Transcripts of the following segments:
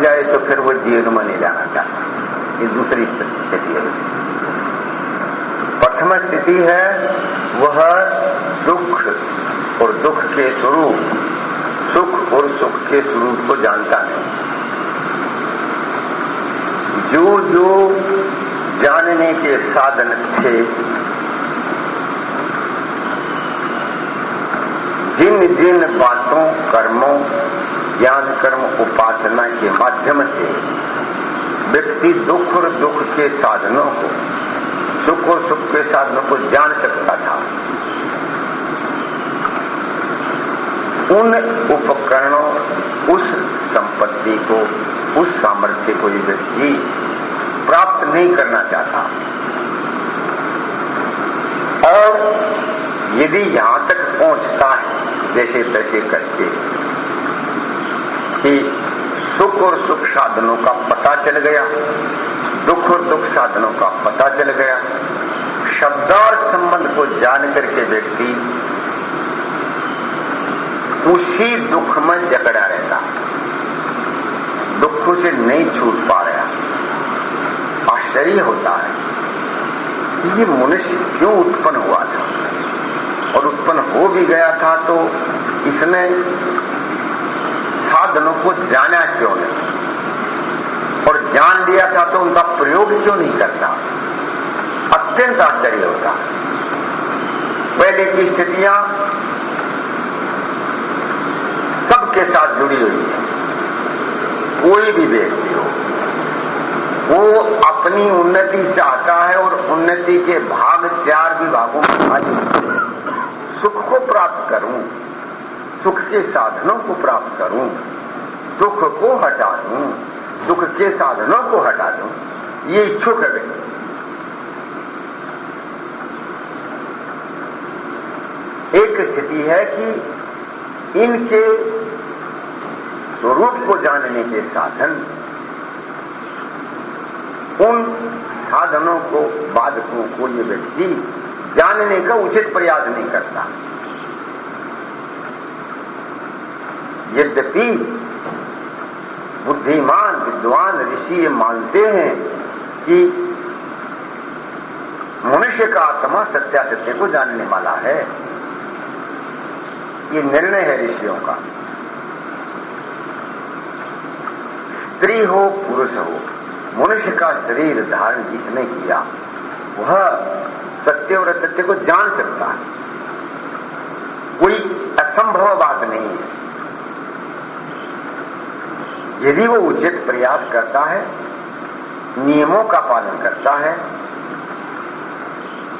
जाए तो फिर वो जीवन में नहीं जाना चाहता। ये दूसरी स्थिति है। प्रथम स्थिति है, वह दुख और दुख के स्वरूप, सुख और सुख के स्वरूप को जानता है। जो जो जानने के साधन थे जिन जिन बातों, कर्मों ज्ञान, कर्म, उपासना के माध्यम से व्यक्ति दुख और दुख के साधनों को, सुख और सुख के साधनों को जान सकता था। उन उपकरणों, उस संपत्ति को, उस सामर्थ्य को ये व्यक्ति प्राप्त नहीं करना चाहता। और यदि यहाँ तक पहुँचता है जैसे तैसे करके कि सुख और सुख साधनों का पता चल गया। दुख और दुख साधनों का पता चल गया। शब्दार संबंध को जान करके व्यक्ति उसी दुख में जकड़ा रहता दुखों से नहीं छूट पा रहा। आश्चर्य होता है ये मनुष्य क्यों उत्पन्न हुआ था? और उत्पन्न हो भी गया था तो इसने साधनों को जाना क्यों नहीं? और जान लिया था तो उनका प्रयोग क्यों नहीं करता? अत्यंत आश्चर्य होता। पहले की स्थितियाँ सबके साथ जुड़ी हुई है। कोई भी व्यक्ति हो। वो अपनी उन्नति चाहता है और उन्नति के भाग चार विभागों में भागी सुख को प्राप्त करूँ, सुख के साधनों को प्राप्त करूँ। दुख को हटा दूँ, दुख के साधनों को हटा दूँ, ये इच्छुक है व्यक्ति। एक स्थिति है कि इनके स्वरूप को जानने के साधन, उन साधनों को, बाधकों को ये व्यक्ति जानने का उचित प्रयास नहीं करता। यद्यपि बुद्धिमान, विद्वान ऋषि ये मानते हैं कि मनुष्य का आत्मा सत्यासत्य को जानने वाला है। ये निर्णय है ऋषियों का। स्त्री हो, पुरुष हो, मनुष्य का शरीर धारण जिसने किया, वह सत्य और असत्य को जान सकता है। कोई असंभव बात नहीं है। यदि वो उचित प्रयास करता है, नियमों का पालन करता है,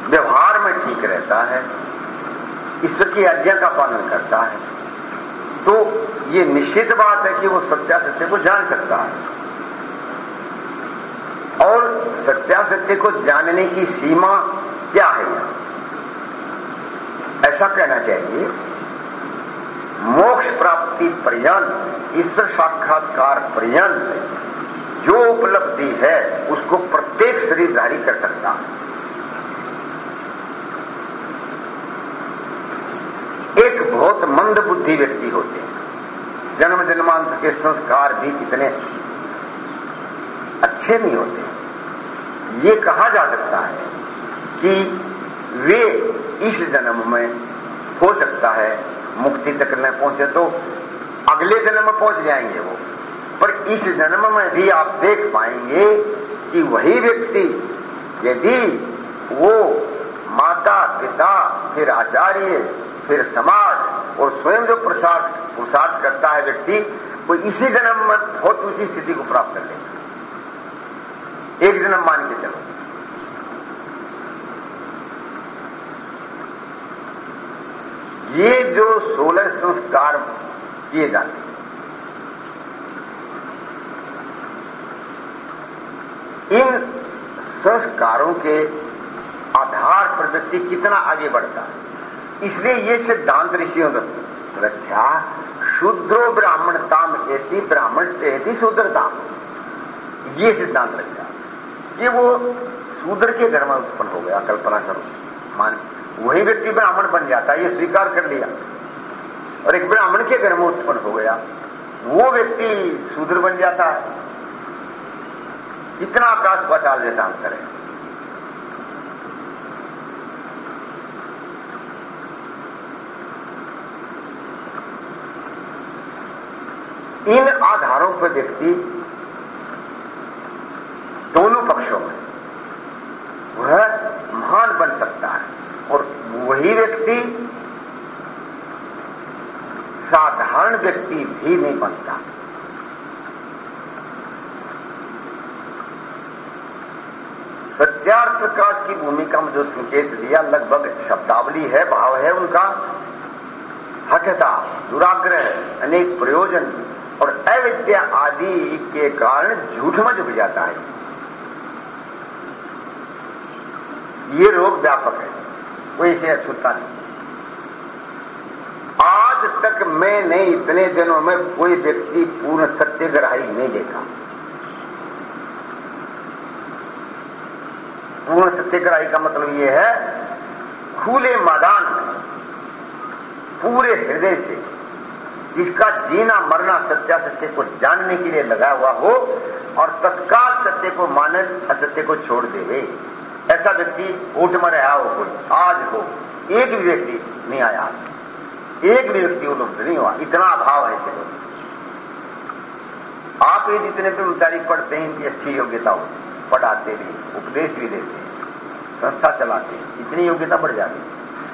व्यवहार में ठीक रहता है, ईश्वर की आज्ञा का पालन करता है तो ये निश्चित बात है कि वो सत्या सत्य को जान सकता है। और सत्या सत्य को जानने की सीमा क्या है? ऐसा कहना चाहिए मोक्ष प्राप्ति पर्यंत ईश्वर साक्षात्कार पर्यंत जो उपलब्धि है, उसको प्रत्येक शरीर शरीरधारी कर सकता एक बहुत मंद बुद्धि व्यक्ति होते हैं। जन्म जन्मांतर के संस्कार भी इतने अच्छे नहीं होते ये कहा जा सकता है कि वे इस जन्म में हो सकता है मुक्ति तक न पहुँचे तो अगले जन्म में पहुँच जाएँगे वो। पर इस जन्म में भी आप देख पाएँगे कि वही व्यक्ति, यदि वो माता, पिता, फिर आचार्य, फिर समाज और स्वयं जो प्रसाद पुरुषार्थ करता है व्यक्ति, वो इसी जन्म में बहुत ऊँची स्थिति को प्राप्त कर लेगा। एक जन्म मान के चलो। ये जो सोलह संस्कार किए जाते हैं, इन संस्कारों के आधार पर व्यक्ति कितना आगे बढ़ता है? इसलिए ये सिद्धांत ऋषियों रक्षा शुद्रो ब्राह्मणताम ऐसी ब्राह्मण ऐसी शूद्रताम। ये सिद्धांत रखा ये वो शूद्र के घर में उत्पन्न हो गया, कल्पना करो। मान वही व्यक्ति ब्राह्मण बन जाता है, ये स्वीकार कर लिया। और एक ब्राह्मण के घर में उत्पन्न हो गया। वो व्यक्ति शूद्र बन जाता है। इतना आकाश बचाल जैसा अंतर है इन आधारों पर व्यक्ति दोनों पक्षों में वह महान बन सकता है। और वही व्यक्ति साधारण व्यक्ति भी नहीं बनता। सत्यार्थ प्रकाश की भूमिका में जो संकेत दिया, लगभग शब्दावली है, भाव है उनका, हठता, दुराग्रह, अनेक प्रयोजन और अविद्या आदि के कारण झूठ में झुक जाता है। ये रोग व्यापक है। इसे अछूता नहीं। आज तक मैंने इतने दिनों में कोई व्यक्ति पूर्ण सत्यग्राही नहीं देखा। पूर्ण सत्यग्राही का मतलब यह है, खुले मैदान में, पूरे हृदय से, जिसका जीना मरना सत्या सत्य को जानने के लिए लगा हुआ हो और तत्काल सत्य को माने असत्य को छोड़ देवे। ऐसा व्यक्ति ओट में रहा हो कोई। आज हो एक भी व्यक्ति नहीं आया। एक भी व्यक्ति उपलब्ध नहीं हुआ। इतना अभाव है चलो आप ये जितने उनतारीख पढ़ते हैं, इनकी अच्छी योग्यता हो। पढ़ाते भी, उपदेश भी देते हैं। संस्था चलाते हैं। इतनी योग्यता बढ़ जाती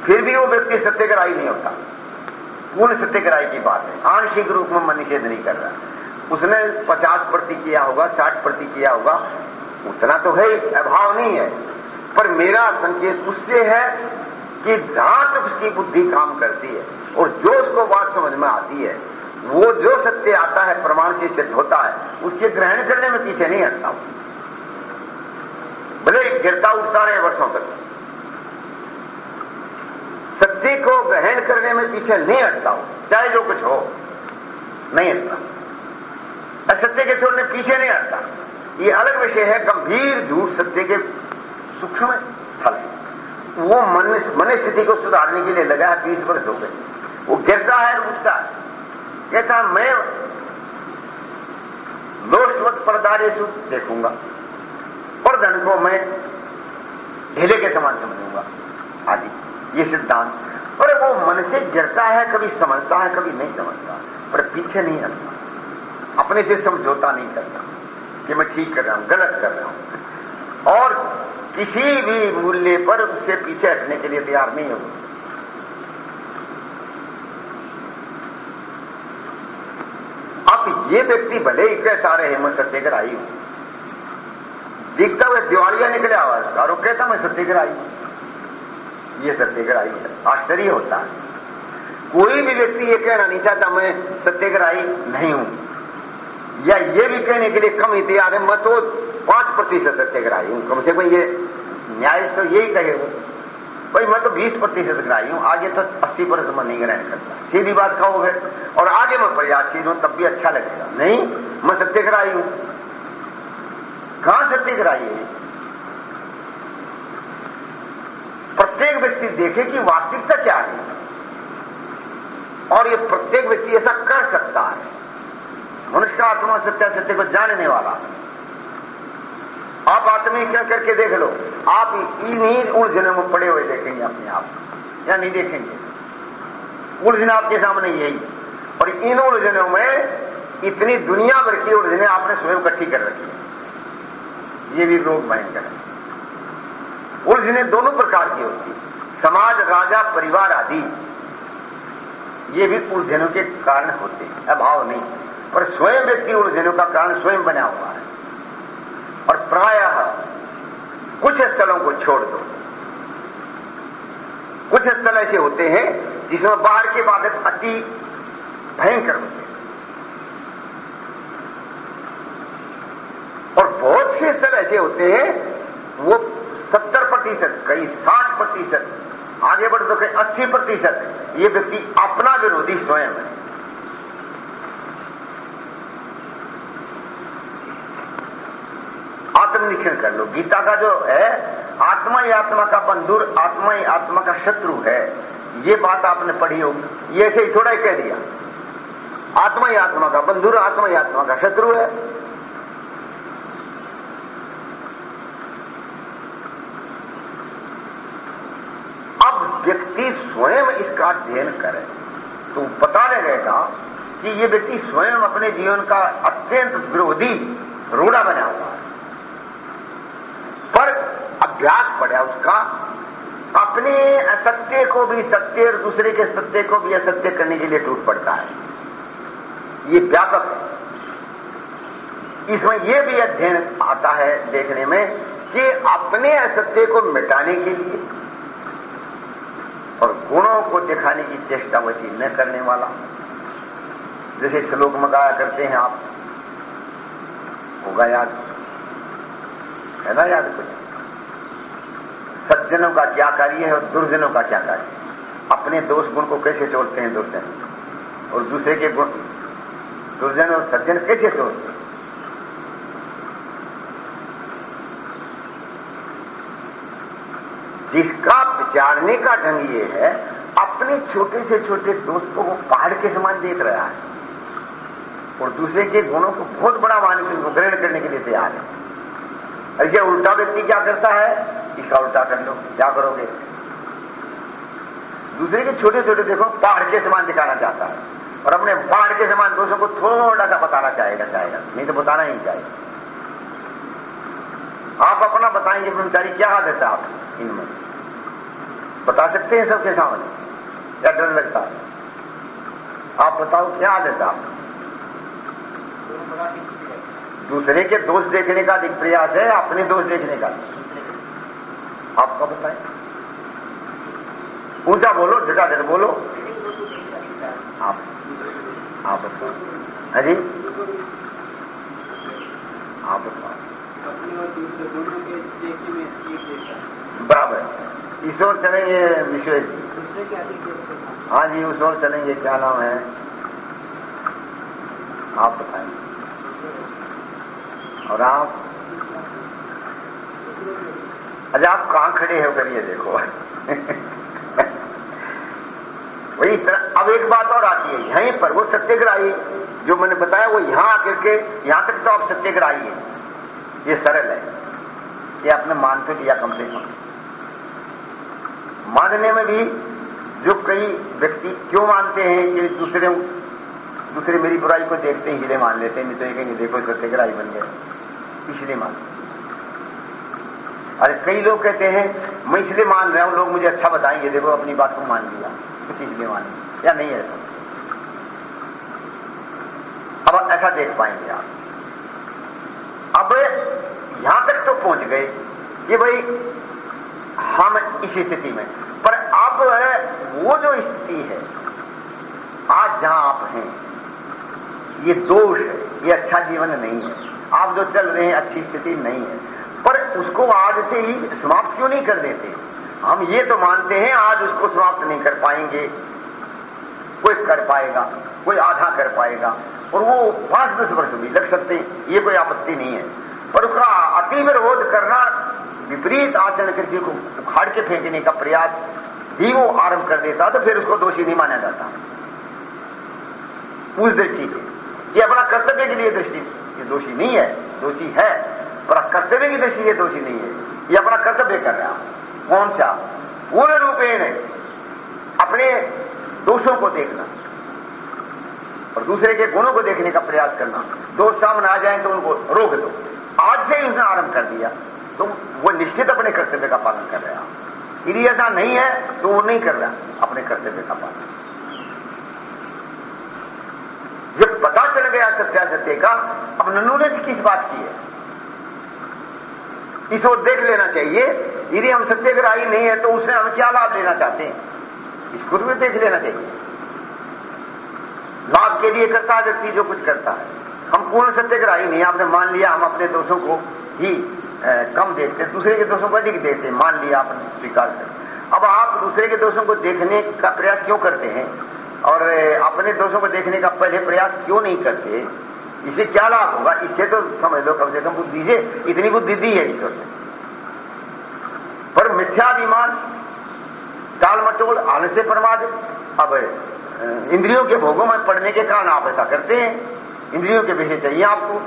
फिर भी वो व्यक्ति सत्यग्राही नहीं होता। पूर्ण सत्यग्राही की बात है। आंशिक रूप में मन निषेध नहीं कर रहा। उसने पचास प्रति किया होगा, साठ प्रति किया होगा। उतना तो है। अभाव नहीं है। पर मेरा संकेत उससे है कि जहाँ तक उसकी बुद्धि काम करती है और जो उसको बात समझ में आती है, वो जो सत्य आता है, प्रमाण से सिद्ध होता है, उसके ग्रहण करने में पीछे नहीं हटता हूँ। भले गिरता उठता रहे वर्षों तक। सत्य को ग्रहण करने में पीछे नहीं हटता हूँ, चाहे जो कुछ हो, नहीं हटता। असत्य के छोड़ने पीछे नहीं हटता। ये अलग विषय है, गंभीर झूठ सत्य के सूक्ष्म फल है वो मन मन स्थिति को सुधारने के लिए लगा बीस वर्ष हो गए। वो गिरता है उठता कहता मैं दोषवत परदारेशु देखूँगा। और धन को मैं ढेले के समान समझूँगा। आदि, ये सिद्धांत। और वो मन से गिरता है, कभी समझता है, कभी नहीं समझता, पर पीछे नहीं हटता। अपने से समझौता नहीं करता कि मैं ठीक कर रहा हूँ, गलत कर रहा हूँ। और किसी भी मूल्य पर उससे पीछे हटने के लिए तैयार नहीं होगा। अब ये व्यक्ति भले ही कहता रहे मैं सत्यग्राही हूँ। दिखता हुआ दिवालिया निकले आवाज़ और कहता मैं सत्यग्राही हूँ? ये सत्यग्राही है। आश्चर्य होता है। कोई भी व्यक्ति ये कहना नहीं चाहता मैं सत्यग्राही नहीं हूँ। या ये भी कहने के लिए कम इतिहास है, मैं तो पाँच प्रतिशत सत्यग्राही हूँ, कम से कम ये न्याय तो यही कहे हूँ भाई, मैं तो बीस प्रतिशत ग्राही हूँ, आगे तो अस्सी परसेंट मैं नहीं ग्रहण करता सीधी बात कहोगे, और आगे मैं प्रयासशील हूँ, तब भी अच्छा लगेगा। नहीं, मैं सत्यग्राही हूँ। कहाँ सत्यग्राही है? प्रत्येक व्यक्ति देखे कि वास्तविकता क्या है। और ये प्रत्येक व्यक्ति ऐसा कर सकता है। मनुष्य आत्मा सत्या सत्य को जानने वाला। आप आत्मीकरण करके देख लो? आप इन्हीं उलझनों में पड़े हुए देखेंगे अपने आप या नहीं देखेंगे? उलझन आपके सामने यही और इन उलझनों में इतनी दुनिया भर की उलझने आपने स्वयं इकट्ठी कर रखी है। ये भी रोग भयंकर है। उलझने दोनों प्रकार की होती समाज, राजा, परिवार आदि। ये भी उलझनों के कारण होते हैं। अभाव नहीं। पर स्वयं व्यक्ति उलझनों का कारण स्वयं बना हुआ है। और प्राय कुछ स्थलों को छोड़ दो। कुछ स्थल ऐसे होते हैं जिसमें बाहर के बाधक अति भयंकर होते हैं। और बहुत से स्थल ऐसे होते हैं, वो सत्तर प्रतिशत, कई साठ प्रतिशत, आगे बढ़ तो कहीं अस्सी प्रतिशत, ये व्यक्ति अपना विरोधी स्वयं है। आत्मनिरीक्षण कर लो। गीता का जो है, आत्मा ही आत्मा का बंधुर, आत्मा ही आत्मा का शत्रु है। ये बात आपने पढ़ी होगी। ये ऐसे ही थोड़ा ही कह दिया। आत्मा ही आत्मा का बंधुर, आत्मा ही आत्मा का शत्रु है। अब व्यक्ति स्वयं इसका अध्ययन करे। तो पता लगेगा कि ये व्यक्ति स्वयं अपने जीवन का अत्यंत विरोधी रूढ़ा बना हुआ अभ्यास पड़ा उसका, अपने असत्य को भी सत्य और दूसरे के सत्य को भी असत्य करने के लिए टूट पड़ता है। ये व्यापक है। इसमें यह भी अध्ययन आता है देखने में कि अपने असत्य को मिटाने के लिए और गुणों को दिखाने की चेष्टा वही न करने वाला, जैसे श्लोक में गाया करते हैं आप, होगा याद? है ना याद कुछ? सज्जनों का क्या कार्य है और दुर्जनों का क्या कार्य अपने दोष गुण को कैसे छोड़ते हैं दुर्जन? और दूसरे के गुण? दुर्जन और सज्जन कैसे छोड़ते हैं? जिसका विचारने का ढंग ये है, अपने छोटे से छोटे दोस्त को वो पहाड़ के समान देख रहा है। और दूसरे के गुणों को बहुत बड़ा मान उनको ग्रहण करने के लिए तैयार है। ऐसे उल्टा व्यक्ति क्या करता है? इसका उल्टा कर लो। क्या करोगे? दूसरे के छोटे छोटे देखो, पहाड़ के समान दिखाना चाहता है। और अपने पहाड़ के समान दोस्तों को थोड़ा सा बताना चाहेगा चाहेगा। नहीं तो बताना ही चाहिए आप अपना बताएँगे ब्रह्मचारी क्या आदत है आप इनमें बता सकते हैं सबके सामने। क्या डर लगता है? आप बताओ, क्या आदत है आप दूसरे के दोष देखने का अधिक प्रयास है, अपने दोष देखने का। आपका बताएँ। ऊँचा बोलो झटाझट बोलो। आप आप बताओ। अरे आप बताओ। बराबर। इस ओर चलेंगे विश्वेश जी। हाँ जी, उस ओर चलेंगे। क्या नाम है? आप बताएँ। और आप? अच्छा आप कहाँ खड़े हो? करिए देखो। वही अब एक बात और आती है, यहीं पर वो सत्याग्रही, जो मैंने बताया, वो यहाँ आकर के, यहाँ तक तो आप सत्याग्रही है। ये सरल है। ये आपने मान तो लिया कम से कम मानने में भी जो कई व्यक्ति क्यों मानते हैं कि दूसरे दूसरे मेरी बुराई को देखते ही मान लेते हैं, नहीं तो ये कहेंगे देखो सत्याग्रही बन गए इसलिए मानते अरे कई लोग कहते हैं, मैं इसलिए मान रहा हूँ, लोग मुझे अच्छा बताएँगे, देखो, अपनी बात को मान लिया कुछ इसलिए मान या नहीं ऐसा। अब ऐसा देख पाएँगे आप। अब यहाँ तक तो पहुँच गए कि भाई, हम इस स्थिति में। पर अब वो जो स्थिति है, आज जहाँ आप हैं, ये दोष है, ये अच्छा जीवन नहीं है। आप जो चल रहे हैं, अच्छी स्थिति नहीं है। पर उसको आज से ही समाप्त क्यों नहीं कर देते? हम ये तो मानते हैं, आज उसको समाप्त नहीं कर पाएँगे। कोई कर पाएगा, कोई आधा कर पाएगा, और वो पाँच दस वर्ष भी लग सकते हैं, ये कोई आपत्ति नहीं है। पर उसका अति विरोध करना विपरीत आचरण करके को उखाड़ के फेंकने का प्रयास भी वो आरंभ कर देता तो फिर उसको दोषी नहीं माना जाता। उस दृष्टि से, ये अपना कर्तव्य के लिए दृष्टि, ये दोषी नहीं है, दोषी है। पर कर्तव्य की दृष्टि ये दोषी नहीं है। ये अपना कर्तव्य कर रहा कौन सा पूर्ण रूपेण अपने दोषों को देखना और दूसरे के गुणों को देखने का प्रयास करना। दोष सामने आ जाए तो उनको रोक दो। आज से ही उसने आरंभ कर दिया। तो वो निश्चित अपने कर्तव्य का पालन कर रहा यदि ऐसा नहीं है तो वो नहीं कर रहा अपने कर्तव्य का पालन। जब पता चल गया सत्यासत्य का। अब नन्नू ने किस बात की है? इसको देख लेना चाहिए। यदि हम सत्याग्रही नहीं है तो उससे हम क्या लाभ लेना चाहते हैं? इसको भी देख लेना चाहिए। लाभ के लिए करता है, व्यक्ति जो कुछ करता है। हम पूर्ण सत्याग्रही नहीं आपने मान लिया, हम अपने दोषों को ही कम देखते दूसरे के दोषों को अधिक देखते मान लिया, आपने स्वीकार कर अब आप दूसरे के दोषों को देखने का प्रयास क्यों करते हैं? और अपने दोषों को देखने का पहले प्रयास क्यों नहीं करते? इसे क्या लाभ होगा? इससे तो समझ लो, कम से कम बुद्धि से इतनी बुद्धि दी है ईश्वर ने। पर मिथ्याभिमान टाल मटोल आलस्य प्रमाद, अब इंद्रियों के भोगों में पड़ने के कारण आप ऐसा करते हैं। इंद्रियों के विषय चाहिए आपको,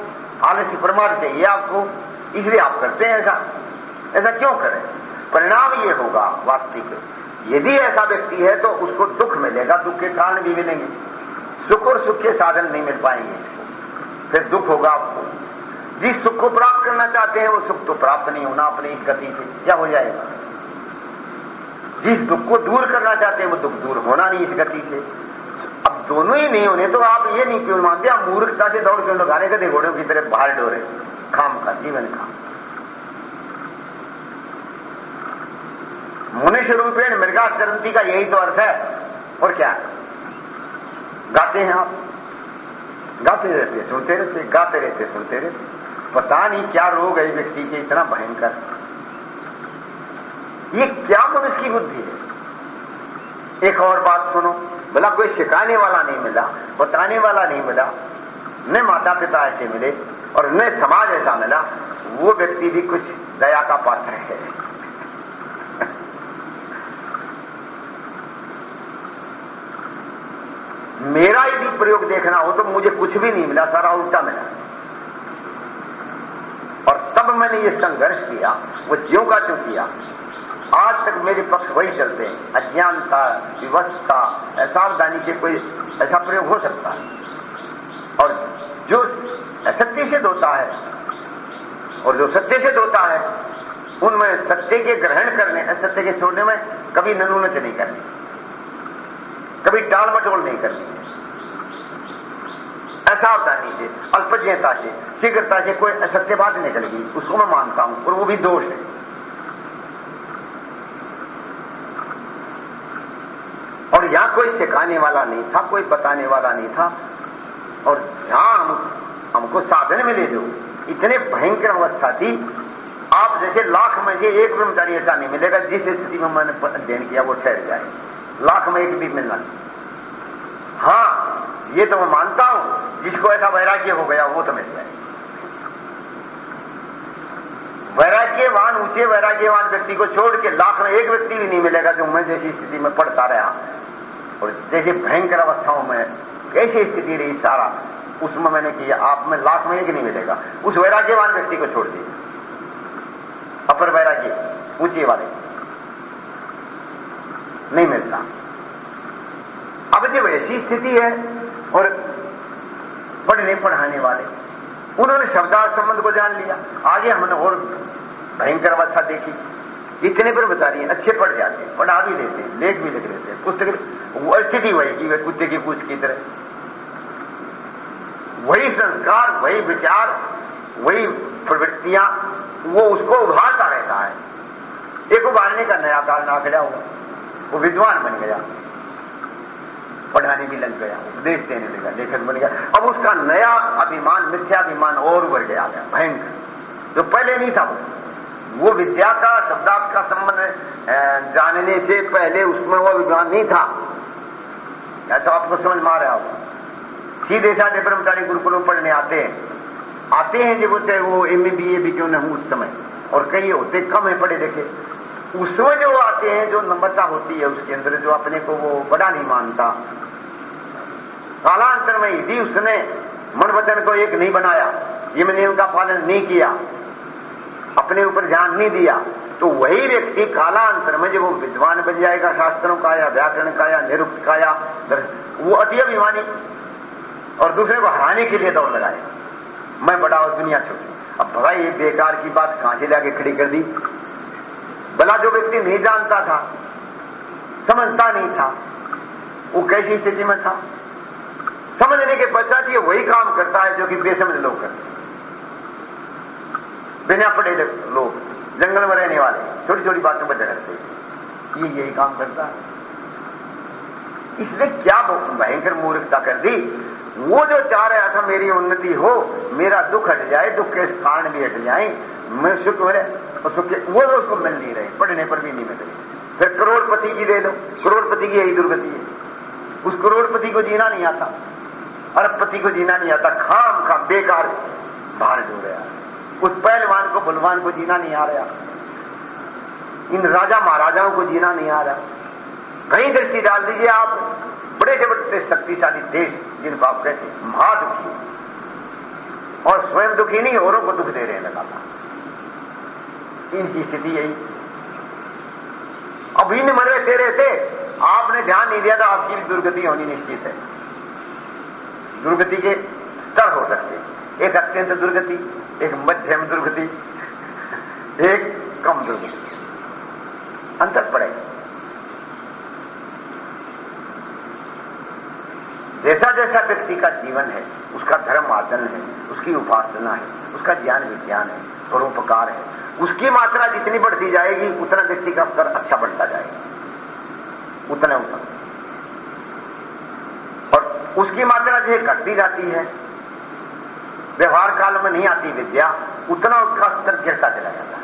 आलस्य प्रमाद चाहिए आपको, इसलिए आप करते हैं ऐसा। ऐसा क्यों करें? परिणाम ये होगा वास्तविक। यदि ऐसा व्यक्ति है तो उसको दुख मिलेगा, दुख के कारण भी मिलेंगे। सुख और सुख के साधन नहीं मिल पाएँगे। फिर दुख होगा आपको। जिस सुख को प्राप्त करना चाहते हैं, वो सुख तो प्राप्त नहीं होना, अपनी इस गति से क्या हो जाएगा? जिस दुख को दूर करना चाहते हैं, वो दुख दूर होना नहीं इस गति से। अब दोनों ही नहीं होने तो आप ये नहीं क्यों मानते? आप मूर्खता से दौड़ क्यों लगाने का घोड़ों की तरह बाहर डोरे। खाम का जीवन का मनुष्य रूपेण मृगा का यही तो अर्थ है। और क्या? गाते हैं आप। गाते रहते, सुनते रहते गाते रहते, सुनते रहते। पता नहीं क्या रोग है व्यक्ति के, इतना भयंकर। ये क्या मनुष्य की बुद्धि है? एक और बात सुनो बोला कोई सिखाने वाला नहीं मिला, बताने वाला नहीं मिला, न माता पिता ऐसे मिले, और न समाज ऐसा मिला, वो व्यक्ति भी कुछ दया का पात्र है। मेरा यदि प्रयोग देखना हो तो मुझे कुछ भी नहीं मिला सारा उल्टा मिला। और तब मैंने ये संघर्ष किया, वो ज्यो का क्यों किया। आज तक मेरे पक्ष वही चलते हैं। अज्ञानता विवस्था सावधानी से कोई ऐसा प्रयोग हो सकता है। और जो असत्य से धोता है, और जो सत्य से धोता है, उनमें सत्य के ग्रहण करने असत्य के छोड़ने में कभी ननूनत नहीं करनी कभी टाल मटोल नहीं करनी। असावधानी से अल्पज्ञता से शीघ्रता से कोई असत्य बात निकलेगी उसको मैं मानता हूँ, और वो भी दोष है। और यहाँ कोई सिखाने वाला नहीं था, कोई बताने वाला नहीं था, और जहाँ हम हमको साधन मिले जो। इतने भयंकर अवस्था थी, आप जैसे लाख में से एक ब्रह्मचारी ऐसा नहीं मिलेगा, जिस स्थिति में मैंने अध्ययन किया, वो ठहर जाए। लाख में एक भी मिलना हाँ ये तो मैं मानता हूँ, जिसको ऐसा वैराग्य हो गया, वो तो मिल जाए। वैराग्यवान, ऊँचे वैराग्यवान व्यक्ति को छोड़ के लाख में एक व्यक्ति भी नहीं मिलेगा जो मैं जैसी स्थिति में पढ़ता रहा। और जैसे भयंकर अवस्थाओं में कैसी स्थिति रही सारा, उसमें मैंने किया, आप में लाख में एक नहीं मिलेगा। उस वैराग्यवान व्यक्ति को छोड़ दीजिए। अपर वैराग्य, ऊँचे वाले। नहीं मिलता। अब जब ऐसी स्थिति है और पढ़ने पढ़ाने वाले। उन्होंने शब्दार्थ संबंध को जान लिया। आगे हमने और भयंकर अवस्था देखी। इतने पर बता रही है अच्छे पढ़ जाते हैं पढ़ा भी देते हैं लेख भी लिख लेते। हैं पुस्तक स्थिति वही की वे कुत्ते की पूछ की तरह। वही संस्कार, वही विचार, वही प्रवृत्तियाँ, वो उसको उभारता रहता है। एक उभारने का नया ना खड़ा हुआ। वो विद्वान बन गया। पढ़ाने भी लग गया, उपदेश देने लगा लेखक बन गया। अब उसका नया अभिमान, मिथ्याभिमान और उभर गया भयंकर। जो पहले नहीं था वो। विद्या का, शब्दार्थ का संबंध जानने से पहले उसमें वो विद्वान नहीं था। ऐसा आपको समझ में आ रहा होगा। सीधे साधे ब्रह्मचारी गुरुकुलों पढ़ने आते हैं। आते हैं जब वो एम भी क्यों न हूँ उस समय? और कई होते कम है पढ़े देखे उसमें जो आते हैं, जो नम्रता होती है उसके अंदर, जो अपने को वो बड़ा नहीं मानता। कालांतर में यदि उसने मन वचन को एक नहीं बनाया, ये नियम का पालन नहीं किया, अपने ऊपर ध्यान नहीं दिया तो वही व्यक्ति कालांतर में जब वो विद्वान बन जाएगा, शास्त्रों का या व्याकरण का या निरुक्त का या वो अति अभिमानी और दूसरे को हराने के लिए दौड़ लगाए। मैं बड़ा और दुनिया छोटी अब भाई ये बेकार की बात कहाँ से लाके खड़ी कर दी? भला जो व्यक्ति नहीं जानता था, समझता नहीं था, वो कैसी स्थिति में था? समझने के पश्चात ये वही काम करता है जो कि बेसमझ लोग करते बिना पढ़े लोग, जंगल में रहने वाले छोटी छोटी बातों पर झगड़ते ये यही काम करता है। इसने क्या भयंकर मूर्खता कर दी? वो जो चाह रहा था मेरी उन्नति हो, मेरा दुख हट जाए, दुख के कारण भी हट जाए, मैं सुख हो सुख वो उसको मिल नहीं रहे, पढ़ने पर भी नहीं मिल। रही फिर करोड़पति की दे दो करोड़पति की यही दुर्गति है। उस करोड़पति को जीना नहीं आता, अरबपति को जीना नहीं आता खाम खाम बेकार, बाहर जो रहा उस पहलवान को, बलवान को जीना नहीं आ रहा। इन राजा महाराजाओं को जीना नहीं आ रहा। कहीं दृष्टि डाल दीजिए आप, बड़े बड़े शक्तिशाली देश जिनको आप कहते महादुखी। और स्वयं दुखी नहीं, औरों को दुख दे रहे हैं लगातार। इनकी स्थिति यही मरे तेरे थे आपने ध्यान नहीं दिया तो आपकी भी दुर्गति होनी निश्चित है। दुर्गति के स्तर हो सकते एक अत्यंत दुर्गति, एक मध्यम दुर्गति, एक कम दुर्गति। अंतर पड़ेगा जैसा जैसा व्यक्ति का जीवन है, उसका धर्म आचरण है, उसकी उपासना है, उसका ज्ञान विज्ञान है परोपकार है। उसकी मात्रा जितनी बढ़ती जाएगी, उतना व्यक्ति का स्तर अच्छा बढ़ता जाएगा। उतना उतना और उसकी मात्रा जो घटती जाती है। व्यवहार काल में नहीं आती विद्या, उतना उसका स्तर गिरता चला जाता है।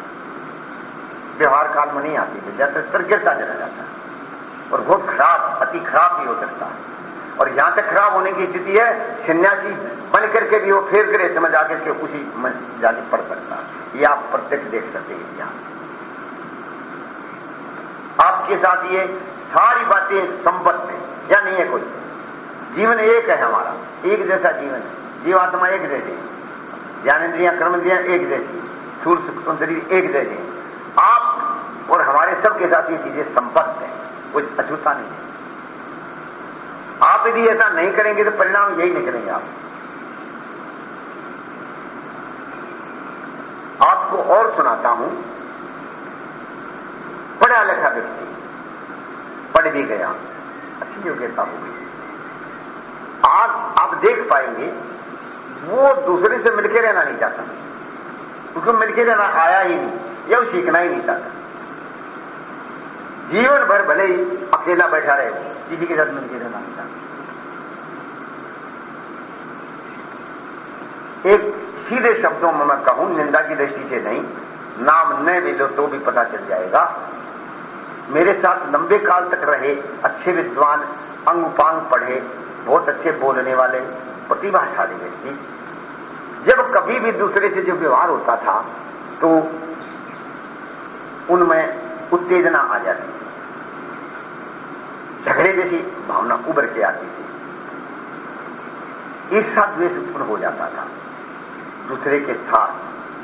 व्यवहार काल में नहीं आती विद्या तो स्तर गिरता चला जाता है। और बहुत खराब, अति खराब भी हो सकता है। और यहाँ तक खराब होने की स्थिति है, सन्यासी बन करके भी वो फेर करे, समझ आकर के उसी में जाके पढ़ सकता ये आप प्रत्यक्ष देख सकते हैं यहाँ। आपके साथ ये सारी बातें संपत्ति या नहीं है कोई? जीवन एक है हमारा, एक जैसा जीवन जीवात्मा एक जैसी ज्ञानेन्द्रिया, कर्मेंद्रिया एक जैसी सूर्य शरीर एक जैसे आप और हमारे सबके साथ ये चीज़ें संपत्त है, कोई अछूता नहीं है। आप यदि ऐसा नहीं करेंगे तो परिणाम यही निकलेंगे आप आपको और सुनाता हूँ। पढ़ा लिखा व्यक्ति, पढ़ भी गया, अच्छी योग्यता हो गई। आप आप देख पाएँगे, वो दूसरे से मिलके रहना नहीं चाहता। उसको मिलके रहना आया ही नहीं, या वो सीखना ही नहीं चाहता। जीवन भर भले ही अकेला बैठा रहे। किसी के साथ मिलके रहना नहीं एक सीधे शब्दों में मैं कहूँ, निंदा की दृष्टि से नहीं, नाम न ले लो तो भी पता चल जाएगा। मेरे साथ लंबे काल तक रहे, अच्छे विद्वान अंग उपांग पढ़े, बहुत अच्छे बोलने वाले, प्रतिभाशाली व्यक्ति। जब कभी भी दूसरे से जो व्यवहार होता था तो उनमें उत्तेजना आ जाती झगड़े जैसी भावना उभर के आती थी। एक ईर्षा द्वेष उत्पन्न हो जाता था। दूसरे के साथ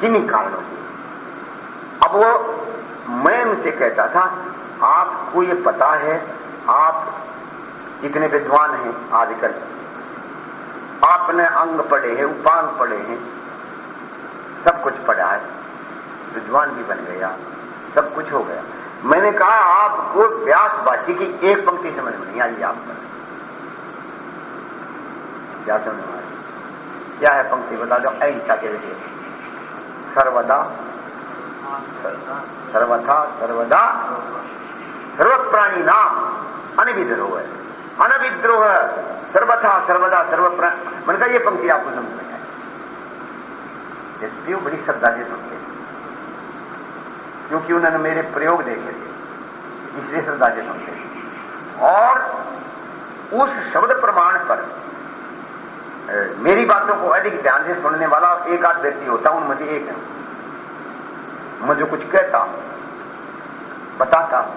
किन्हीं कारणों से। अब वो मैं उनसे कहता था, आपको ये पता है, आप इतने विद्वान हैं आजकल। आपने अंग पढ़े हैं, उपांग पढ़े हैं। सब कुछ पढ़ा है। विद्वान भी बन गया, सब कुछ हो गया। मैंने कहा आपको व्यास बासी की एक पंक्ति समझ में नहीं आई आप क्या समझ में आई? क्या है पंक्ति? बता दो अहिंसा के विषय सर्वदा, सर्वथा, सर्वदा सर्व प्राणी नाम अनविद्रोह है। अनविद्रोह सर्वथा, सर्वदा, सर्व मैंने कहा, ये पंक्ति आपको समझ में इसलिए बड़ी श्रद्धा से सुनते क्योंकि उन्होंने मेरे प्रयोग देखे थे। इसलिए श्रद्धा से सुनते और उस शब्द प्रमाण पर मेरी बातों को अधिक ध्यान से सुनने वाला एक आध व्यक्ति होता हूँ, मुझे एक है मुझे कुछ कहता हूँ, बताता हूँ,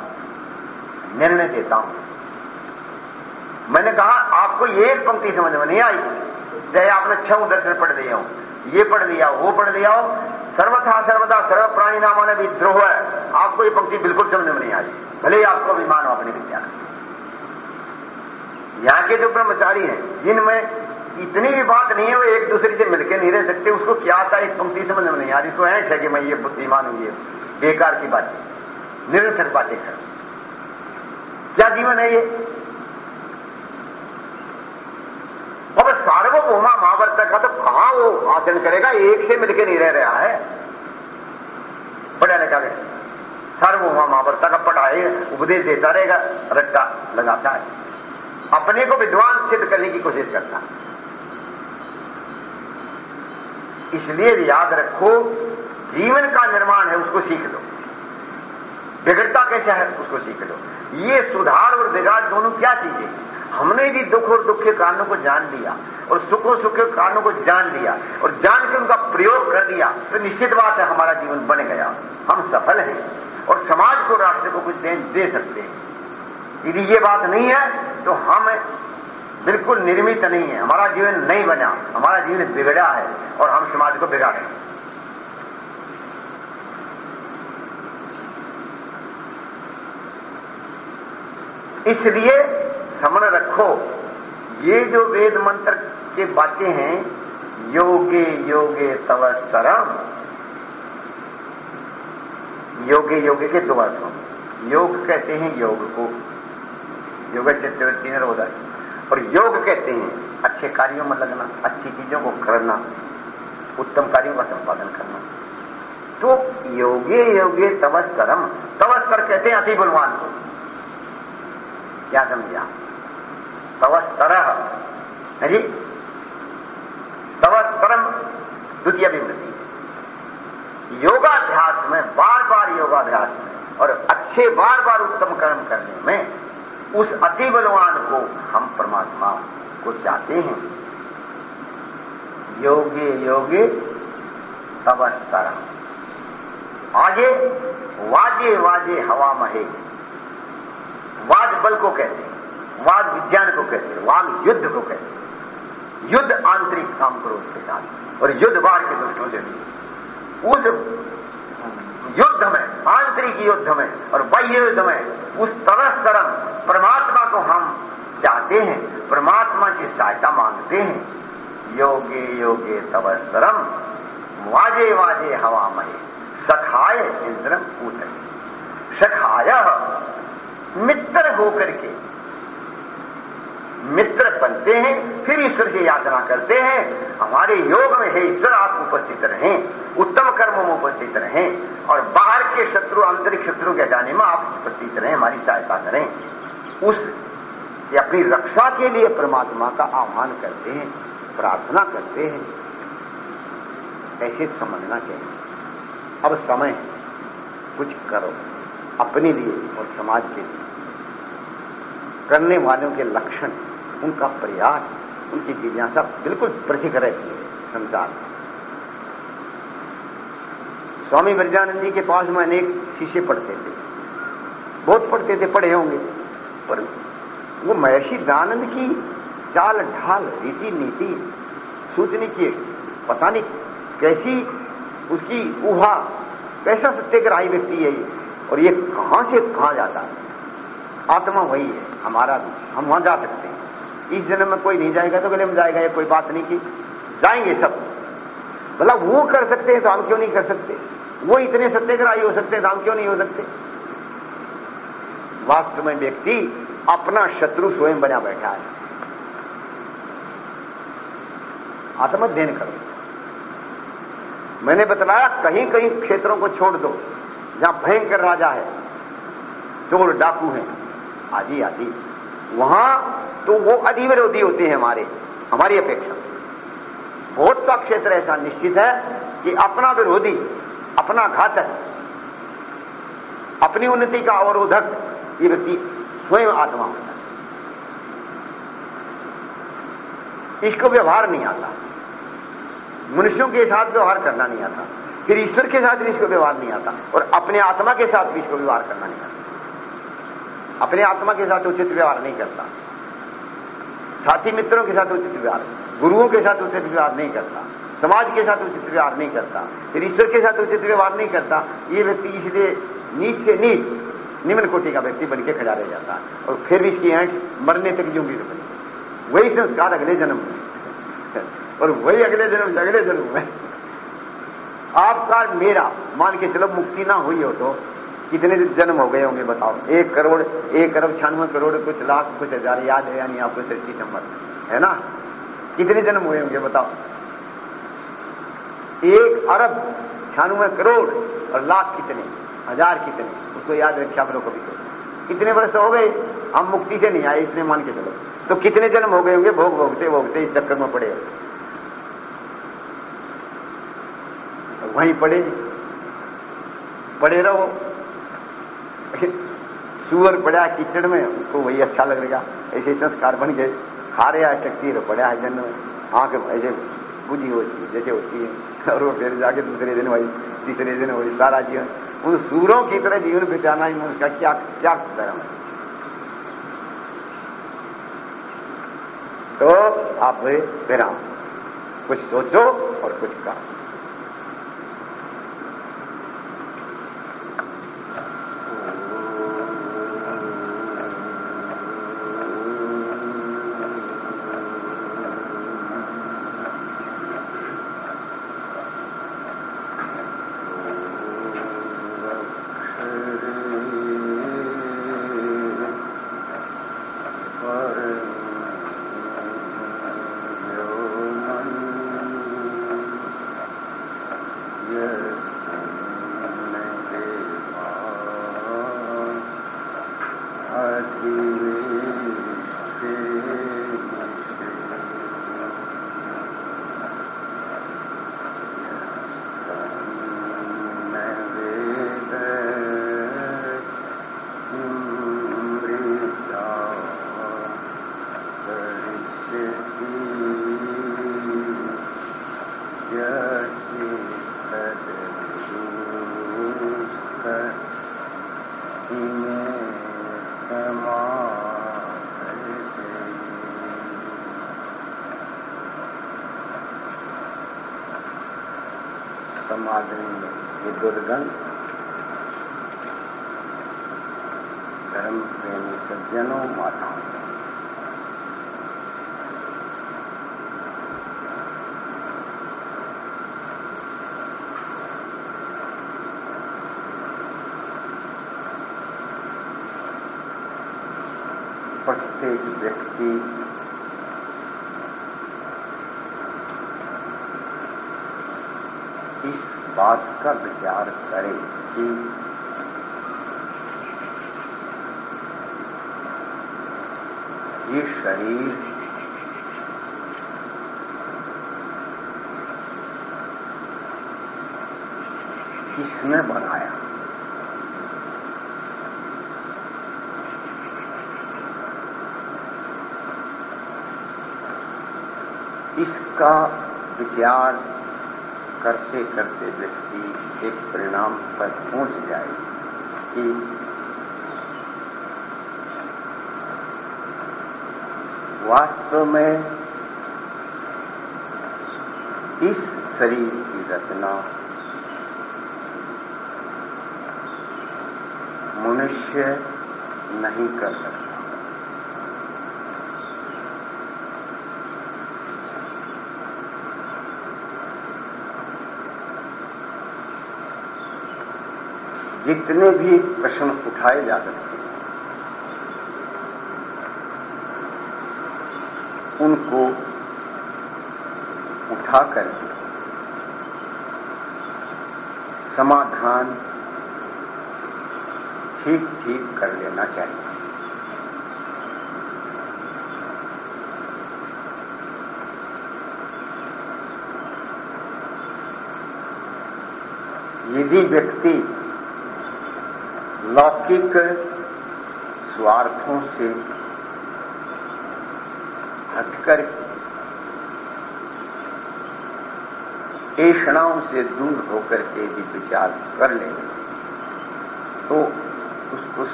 निर्णय देता हूँ। मैंने कहा, आपको ये पंक्ति समझ में नहीं आई? चाहे आपने छह दर्शन पढ़ दिया हो। ये पढ़ लिया, वो पढ़ लिया हो सर्वथा सर्वदा सर्व प्राणी नामों ने विद्रोह है। आपको ये पंक्ति बिल्कुल समझ में नहीं आई भले ही आपको अभिमान हो अपने विद्या यहाँ के जो ब्रह्मचारी हैं, जिनमें इतनी भी बात नहीं है, वो एक दूसरे से मिलकर नहीं रह सकते, उसको क्या है एक पंक्ति समझ में नहीं आ रही तो ऐसा है कि मैं ये बुद्धिमान हूँ, ये बेकार की बातें, निरंतर बातें कर क्या जीवन है ये? अब सार्वभौमा महावर्तक का तो कहाँ वो आचरण करेगा? एक से मिलकर नहीं रह रहा है। पढ़ा लिखा सार्वभौमा महावर्तक का पढ़ाए उपदेश देता रहेगा, रट्टा लगाता है। अपने को विद्वान सिद्ध करने की कोशिश करता है। इसलिए याद रखो, जीवन का निर्माण है, उसको सीख लो। बिगड़ता कैसा है, उसको सीख लो। ये सुधार और बिगाड़ दोनों क्या चीज़ें? हमने भी दुख और दुख के कारणों को जान लिया और सुख और सुख के कारणों को जान लिया और जान के उनका प्रयोग कर दिया तो निश्चित बात है हमारा जीवन बन गया। हम सफल हैं और समाज को राष्ट्र को कुछ दे, दे सकते हैं। यदि ये बात नहीं है तो हम बिल्कुल निर्मित नहीं है। हमारा जीवन नहीं बना हमारा जीवन बिगड़ा है और हम समाज को बिगाड़े इसलिए समझ रखो। ये जो वेद मंत्र के बातें हैं, योगे योगे तव सरम योगे योगे के दो अर्थ योग कहते हैं योग को। योग चित्रवृत्ति निरोधक और योग कहते हैं अच्छे कार्यों में लगना, अच्छी चीज़ों को करना, उत्तम कार्यों का संपादन करना। तो योगे योगे तवस्करम तवस्कर कहते हैं अति बलवान को। क्या समझा तवस्तर है जी तवस्करम द्वितीय विमृति योगाभ्यास में बार बार योगाभ्यास में और अच्छे बार बार उत्तम कर्म करने में उस अति बलवान को हम परमात्मा को चाहते हैं। योगे योगे तबस्तर आगे, वाजे वाजे, हवा महे। वाद बल को कहते हैं, वाद विज्ञान को कहते हैं वाद युद्ध को कहते हैं। युद्ध आंतरिक काम क्रोध के साथ, और युद्ध बाढ़ के दुष्टों से भी उस युद्ध में, आंतरिक युद्ध में, और बाह्य युद्ध में, उस तरह तरह परमात्मा को हम चाहते हैं, परमात्मा की सहायता मांगते हैं। योगे योगे तवस्तरम वाजे वाजे हवा महे सखाय इंद्रम पूत सखाय मित्र होकर के। मित्र बनते हैं, फिर ईश्वर की याचना करते हैं। हमारे योग में है ईश्वर, आप उपस्थित रहें, उत्तम कर्म में उपस्थित रहें, और बाहर के शत्रु, आंतरिक शत्रु के जाने में आप उपस्थित रहें, हमारी सहायता करें। उस अपनी रक्षा के लिए परमात्मा का आह्वान करते हैं, प्रार्थना करते हैं। ऐसे समझना चाहिए। अब समय, कुछ करो। अपने लिए और समाज के लिए। करने वालों के लक्षण, उनका प्रयास, उनकी जिज्ञासा बिल्कुल प्रसिद्ध रहती है संसार स्वामी ब्रजानंद जी के पास में अनेक शीशे पढ़ते थे। बहुत पढ़ते थे, पढ़े होंगे। पर वो महर्षि दानंद की चाल ढाल, रीति नीति, सोचने की, पता नहीं कैसी उसकी ऊहा, कैसा सत्यग्राही व्यक्ति है ये। और ये कहाँ से कहाँ जाता? है आत्मा वही है, हमारा भी। हम वहाँ जा सकते हैं। इस जन्म में कोई नहीं जाएगा तो गले में जाएगा, ये कोई बात नहीं की। जाएँगे सब। मतलब वो कर सकते हैं तो हम क्यों नहीं कर सकते? वो इतने सत्याग्रही हो सकते हैं तो हम क्यों नहीं हो सकते? वास्तव में व्यक्ति अपना शत्रु स्वयं बना बैठा है। आत्मध्ययन करो। मैंने बतलाया कहीं कहीं क्षेत्रों को छोड़ दो। जहाँ भयंकर राजा है, चोर, डाकू है, आदि आदि। वहाँ तो वो अधिविरोधी होते हैं हमारे, हमारी अपेक्षा। बहुत का क्षेत्र ऐसा निश्चित है कि अपना विरोधी, अपना घातक, अपनी उन्नति का अवरोधक ये व्यक्ति स्वयं आत्मा होता है। इसको व्यवहार नहीं आता। मनुष्यों के साथ व्यवहार करना नहीं आता। फिर ईश्वर के साथ भी इसको व्यवहार नहीं आता। और अपने आत्मा के साथ भी इसको व्यवहार करना नहीं आता। अपने आत्मा के साथ उचित व्यवहार नहीं करता। साथी मित्रों के साथ उचित व्यवहार, गुरुओं के साथ उचित व्यवहार नहीं करता। समाज के साथ उचित व्यवहार नहीं करता। फिर ईश्वर के साथ उचित व्यवहार नहीं करता। ये व्यक्ति इसलिए नीच से नीच, निम्न कोटि का व्यक्ति बन के खड़ा रह जाता और फिर भी इसकी ऐंठ मरने तक जूँगी तो बनी। वही संस्कार अगले जन्म में। और वही अगले जन्म अगले जन्म में। आपका मेरा। मान के चलो मुक्ति ना हुई हो तो। कितने जन्म हो गए होंगे बताओ। एक करोड़, एक अरब छियानवे करोड़, कुछ लाख, कुछ हज़ार, याद है यानी आपको सच्ची नंबर है ना? कितने जन्म हुए होंगे बताओ। एक अरब छियानवे करोड़ और लाख कितने? हज़ार कितने? उसको याद रक्षा करो कभी कितने वर्ष हो गए? हम मुक्ति से नहीं आए इसने मान के चलो। तो कितने जन्म हो गए होंगे? भोग भोगते भोगते इस चक्कर में पड़े। वहीं पड़े। पड़े रहो। सुअर पड़ा कीचड़ में उसको वही अच्छा लगेगा। ऐसे संस्कार बन गए। खा रहा शक्ति तो पड़ा है जन्म में। आँख ऐसे बुझी होती है, जैसे होती है। और वो फिर जाके दूसरे दिन वही, तीसरे दिन वही सारा जीवन। उन सूरों की तरह जीवन बिताना ही उसका क्या क्या धर्म है। तो आप विराम। कुछ सोचो और कुछ करो। किसने बनाया? इसका विचार करते करते व्यक्ति एक परिणाम पर पहुँच जाए कि वास्तव में इस शरीर की रचना मनुष्य नहीं कर सकता। जितने भी प्रश्न उठाए जा सकते हैं, उनको उठा करके समाधान ठीक कर लेना चाहिए। यदि व्यक्ति लौकिक स्वार्थों से हटकर ऐषणाओं से दूर होकर के यदि विचार कर ले। उसको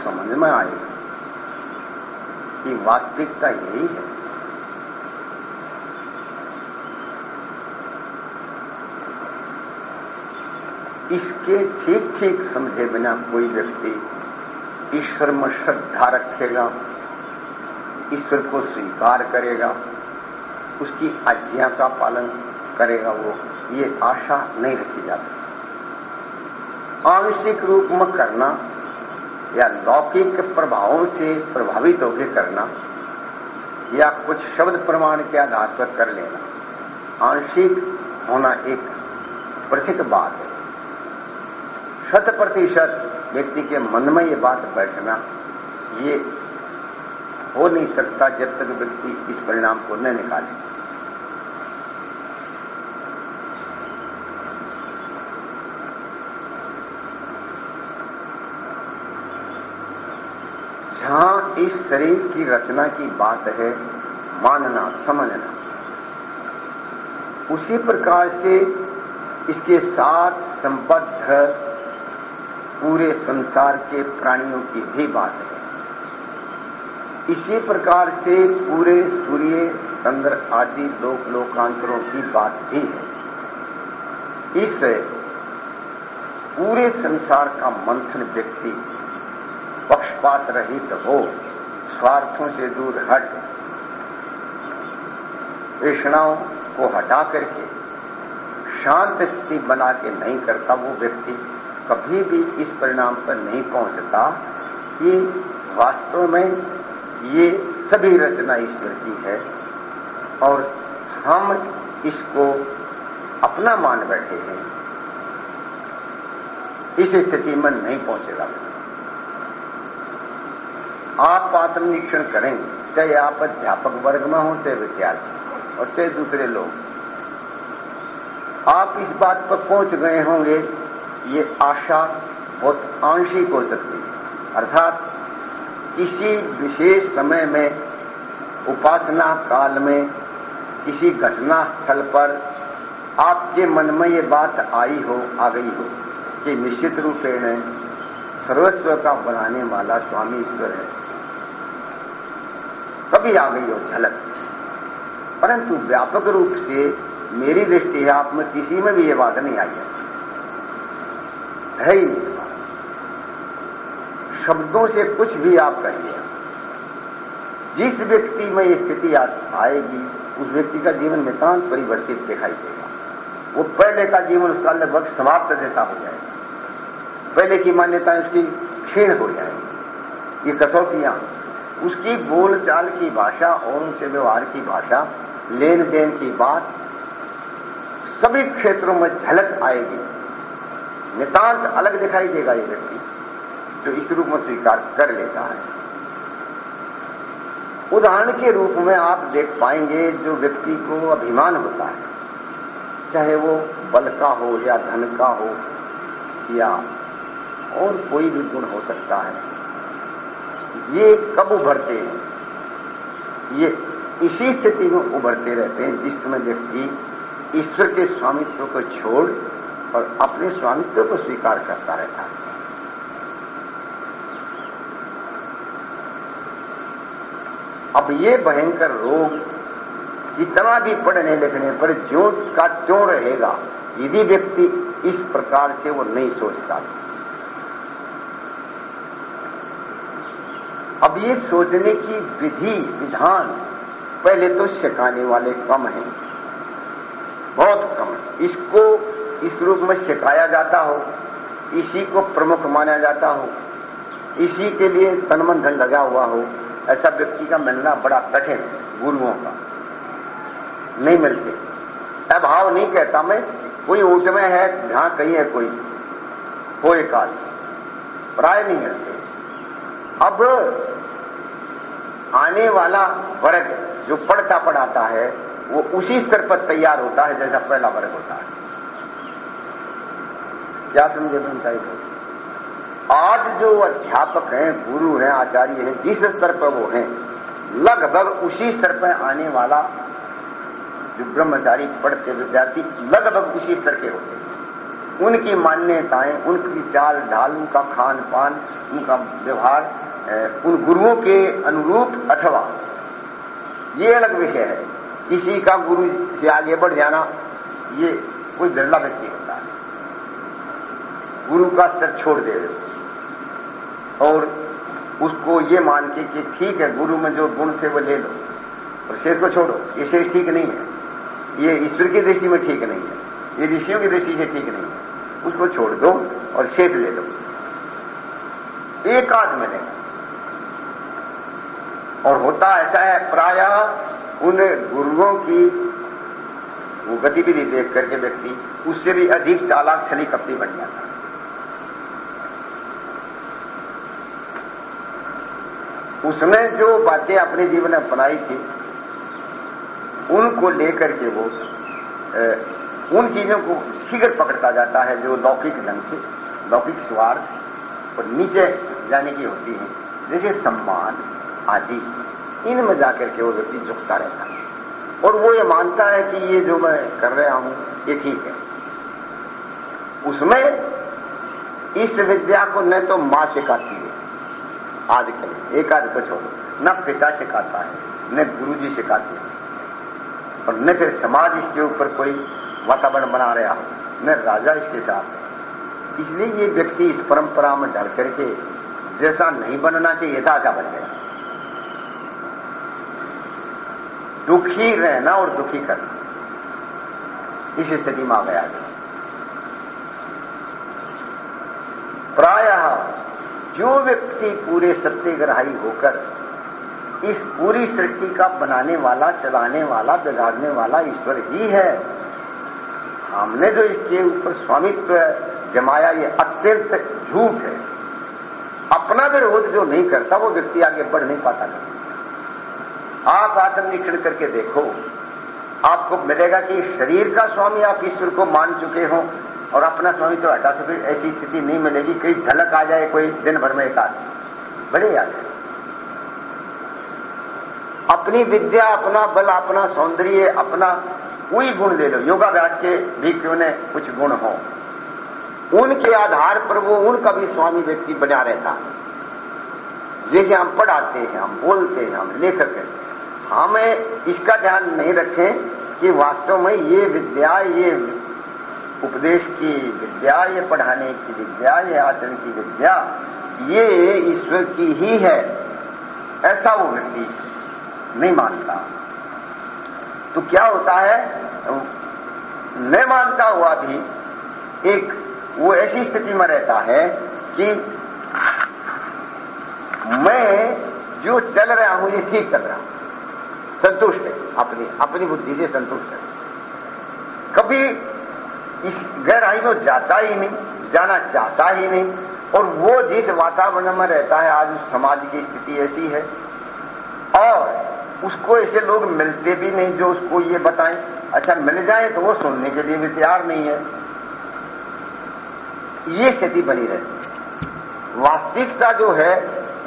समझ में आएगा कि वास्तविकता यही है। इसके ठीक ठीक समझे बिना कोई व्यक्ति ईश्वर में श्रद्धा रखेगा, ईश्वर को स्वीकार करेगा, उसकी आज्ञा का पालन करेगा, वो ये आशा नहीं रखी जाती। आंशिक रूप में करना या लौकिक प्रभावों से प्रभावित होकर करना, या कुछ शब्द प्रमाण के आधार पर कर लेना, आंशिक होना एक प्रसिद्ध बात है। शत प्रतिशत व्यक्ति के मन में ये बात बैठना, ये हो नहीं सकता जब तक व्यक्ति इस परिणाम को न निकाले जहाँ इस शरीर की रचना की बात है मानना, समझना। उसी प्रकार से इसके साथ संबद्ध पूरे संसार के प्राणियों की भी बात है। इसी प्रकार से पूरे सूर्य, चंद्र आदि लोक लोकांतरों की बात भी है। इस पूरे संसार का मंथन व्यक्ति पक्षपात रहित हो स्वार्थों से दूर हट वेषणाओं को हटा करके शांत स्थिति बना के नहीं करता वो व्यक्ति, कभी भी इस परिणाम पर नहीं पहुँचता कि वास्तव में ये सभी रचना ईश्वर की है और हम इसको अपना मान बैठे हैं। इस स्थिति में नहीं पहुंचेगा। आप आत्मनिरीक्षण करेंगे। चाहे आप अध्यापक वर्ग में हो, चाहे विद्यार्थी, और चाहे दूसरे लोग। आप इस बात पर पहुँच गए होंगे, ये आशा बहुत आंशिक हो सकती है। अर्थात, किसी विशेष समय में, उपासना काल में, किसी घटना स्थल पर आपके मन में ये बात आई हो, आ गई हो, कि निश्चित रूपेण सर्वस्व का बनाने वाला स्वामी ईश्वर है। कभी आ गई हो झलक। परंतु व्यापक रूप से मेरी दृष्टि है, आप में किसी में भी ये बात नहीं आई है। है ही नहीं शब्दों से कुछ भी आप कहिए। जिस व्यक्ति में ये स्थिति आएगी, उस व्यक्ति का जीवन नितांत परिवर्तित दिखाई देगा। वो पहले का जीवन उसका लगभग समाप्त जैसा हो जाएगा। पहले की मान्यताएँ उसकी क्षीण हो जाएगी। ये कसौटियाँ उसकी बोलचाल की भाषा और उनसे व्यवहार की भाषा लेन देन की बात, सभी क्षेत्रों में झलक आएगी। नितांत अलग दिखाई देगा ये व्यक्ति, जो इस रूप में स्वीकार कर लेता है। उदाहरण के रूप में आप देख पाएँगे जो व्यक्ति को अभिमान होता है, चाहे वो बल का हो या धन का हो, या और कोई भी गुण हो सकता है। ये कब उभरते हैं। ये इसी स्थिति में उभरते रहते हैं, जिसमें व्यक्ति ईश्वर के स्वामित्व को छोड़ और अपने स्वामित्व को स्वीकार करता रहता है। अब ये भयंकर रोग कितना भी पढ़ने लिखने पर ज्यो का क्यों रहेगा, यदि व्यक्ति इस प्रकार से वो नहीं सोचता। अब ये सोचने की विधि, विधान पहले तो सिखाने वाले कम हैं। बहुत कम। इसको इस रूप में सिखाया जाता हो, इसी को प्रमुख माना जाता हो, इसी के लिए तनमन धन लगा हुआ हो, ऐसा व्यक्ति का मिलना बड़ा कठिन गुरुओं का। नहीं मिलते। अभाव नहीं कहता मैं, कोई ऊट में है, जहाँ कहीं है कोई हो एक प्राय नहीं मिलते। अब आने वाला वर्ग जो पढ़ता पढ़ाता है, वो उसी स्तर पर तैयार होता है जैसा पहला वर्ग होता है। क्या समझे ब्रह्मचारी को आज जो अध्यापक हैं, गुरु हैं, आचार्य हैं, जिस स्तर पर वो हैं, लगभग उसी स्तर पर आने वाला जो ब्रह्मचारी, पढ़ते विद्यार्थी, लगभग उसी स्तर के होते हैं। उनकी मान्यताएँ, उनकी चाल ढाल उनका खान पान उनका व्यवहार उन गुरुओं के अनुरूप अथवा। ये अलग विषय है। किसी का गुरु से आगे बढ़ जाना, ये कोई बिरला व्यक्ति होता है। गुरु का स्तर छोड़ दे और उसको ये मान के कि ठीक है, गुरु में जो गुण थे वो ले लो, और शेष को छोड़ो। ये शेष ठीक नहीं है। ये ईश्वर की दृष्टि में ठीक नहीं है। ये ऋषियों की दृष्टि से ठीक नहीं है। उसको छोड़ दो और शेष ले लो। एक आध मिलेगा और होता ऐसा है, प्राय उन गुरुओं की वो गतिविधि देख करके व्यक्ति उससे भी अधिक चालाक छली कपटी बन जाता उसने जो बातें अपने जीवन में अपनाई थी, उनको लेकर के वो उन चीज़ों को शीघ्र पकड़ता जाता है, जो लौकिक ढंग से, लौकिक स्वार्थ और नीचे जाने की होती है। जैसे सम्मान। आदि, इनमें जाकर के वो व्यक्ति झुकता रहता है। और वो ये मानता है कि ये जो मैं कर रहा हूँ, ये ठीक है। उसमें इस विद्या को न तो माँ सिखाती है। आजकल एक आध को छोड़ो। न पिता सिखाता है, न गुरु जी सिखाते हैं। और न फिर समाज इसके ऊपर कोई वातावरण बना रहा हो, न राजा इसके साथ है। इसलिए ये व्यक्ति इस परंपरा में डर करके जैसा नहीं बनना चाहिए था बन गया। दुखी रहना और दुखी करना। इस स्थिति में आ गया प्राय जो व्यक्ति पूरे सत्यग्राही होकर इस पूरी सृष्टि का बनाने वाला, चलाने वाला, बिगाड़ने वाला ईश्वर ही है, हमने जो इसके ऊपर स्वामित्व जमाया ये अत्यंत झूठ है। अपना विरोध जो नहीं करता, वो व्यक्ति आगे बढ़ नहीं पाता। नहीं आप आत्मनिरीक्षण करके देखो। आपको मिलेगा कि शरीर का स्वामी आप ईश्वर को मान चुके हो और अपना स्वामी तो हटा सके ऐसी स्थिति नहीं मिलेगी कई झलक आ जाए कोई दिन भर में एक आदमी बड़े याद है। अपनी विद्या, अपना बल, अपना सौंदर्य, अपना कोई गुण ले लो। योगाभ्यास के भी क्यों न कुछ गुण हो। उनके आधार पर वो, उनका भी स्वामी व्यक्ति बना रहता। जैसे हम पढ़ाते हैं, हम बोलते हैं, हम लेखक हैं हमें इसका ध्यान नहीं रखें कि वास्तव में ये विद्या, ये उपदेश की विद्या, ये पढ़ाने की विद्या, ये आचरण की विद्या, ये ईश्वर की ही है। ऐसा वो व्यक्ति नहीं मानता। तो क्या होता है? न मानता हुआ भी एक वो ऐसी स्थिति में रहता है कि मैं जो चल रहा हूँ, ये ठीक चल रहा हूँ। संतुष्ट है, अपनी अपनी बुद्धि से संतुष्ट है। कभी इस गहराई में जाता ही नहीं, जाना चाहता ही नहीं, और वो जिस वातावरण में रहता है, आज उस समाज की स्थिति ऐसी है, और उसको ऐसे लोग मिलते भी नहीं जो उसको ये बताएँ अच्छा मिल जाए तो वो सुनने के लिए भी तैयार नहीं है। ये स्थिति बनी रहती वास्तविकता जो है,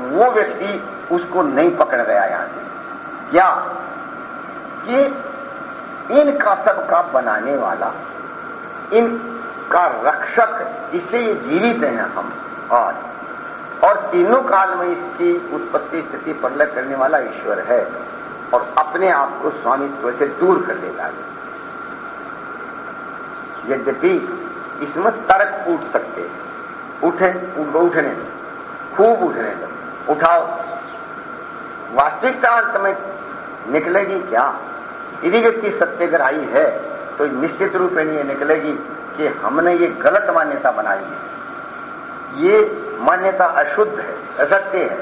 वो व्यक्ति उसको नहीं पकड़ गया यहाँ से। क्या? कि इनका सबका बनाने वाला, इनका रक्षक इसे जीवित हैं हम और और तीनों काल में इसकी उत्पत्ति स्थिति प्रलय करने वाला ईश्वर है, और अपने आप को स्वामित्व से दूर कर देता है। यद्यपि इसमें तर्क उठ सकते उठे उनको उठने, खूब उठने उठाओ। वास्तविकता अंत में निकलेगी क्या? यदि व्यक्ति सत्यग्राही है तो निश्चित रूप में ये निकलेगी कि हमने ये गलत मान्यता बनाई है। ये मान्यता अशुद्ध है, असत्य है।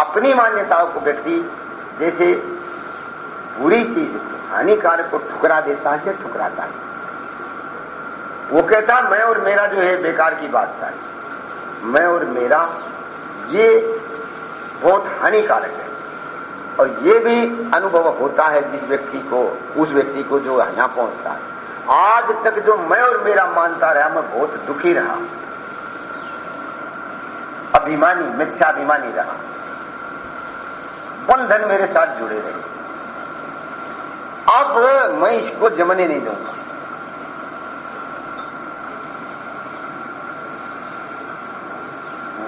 अपनी मान्यताओं को व्यक्ति जैसे बुरी चीज़ हानिकारक को ठुकरा देता है ठुकराता है। वो कहता, मैं और मेरा जो है, बेकार की बात था मैं और मेरा, ये बहुत हानिकारक है। और ये भी अनुभव होता है जिस व्यक्ति को, उस व्यक्ति को जो यहाँ पहुँचता है। आज तक जो मैं और मेरा मानता रहा, मैं बहुत दुखी रहा। अभिमानी, मिथ्याभिमानी रहा। बंधन मेरे साथ जुड़े रहे। अब मैं इसको जमने नहीं दूँगा।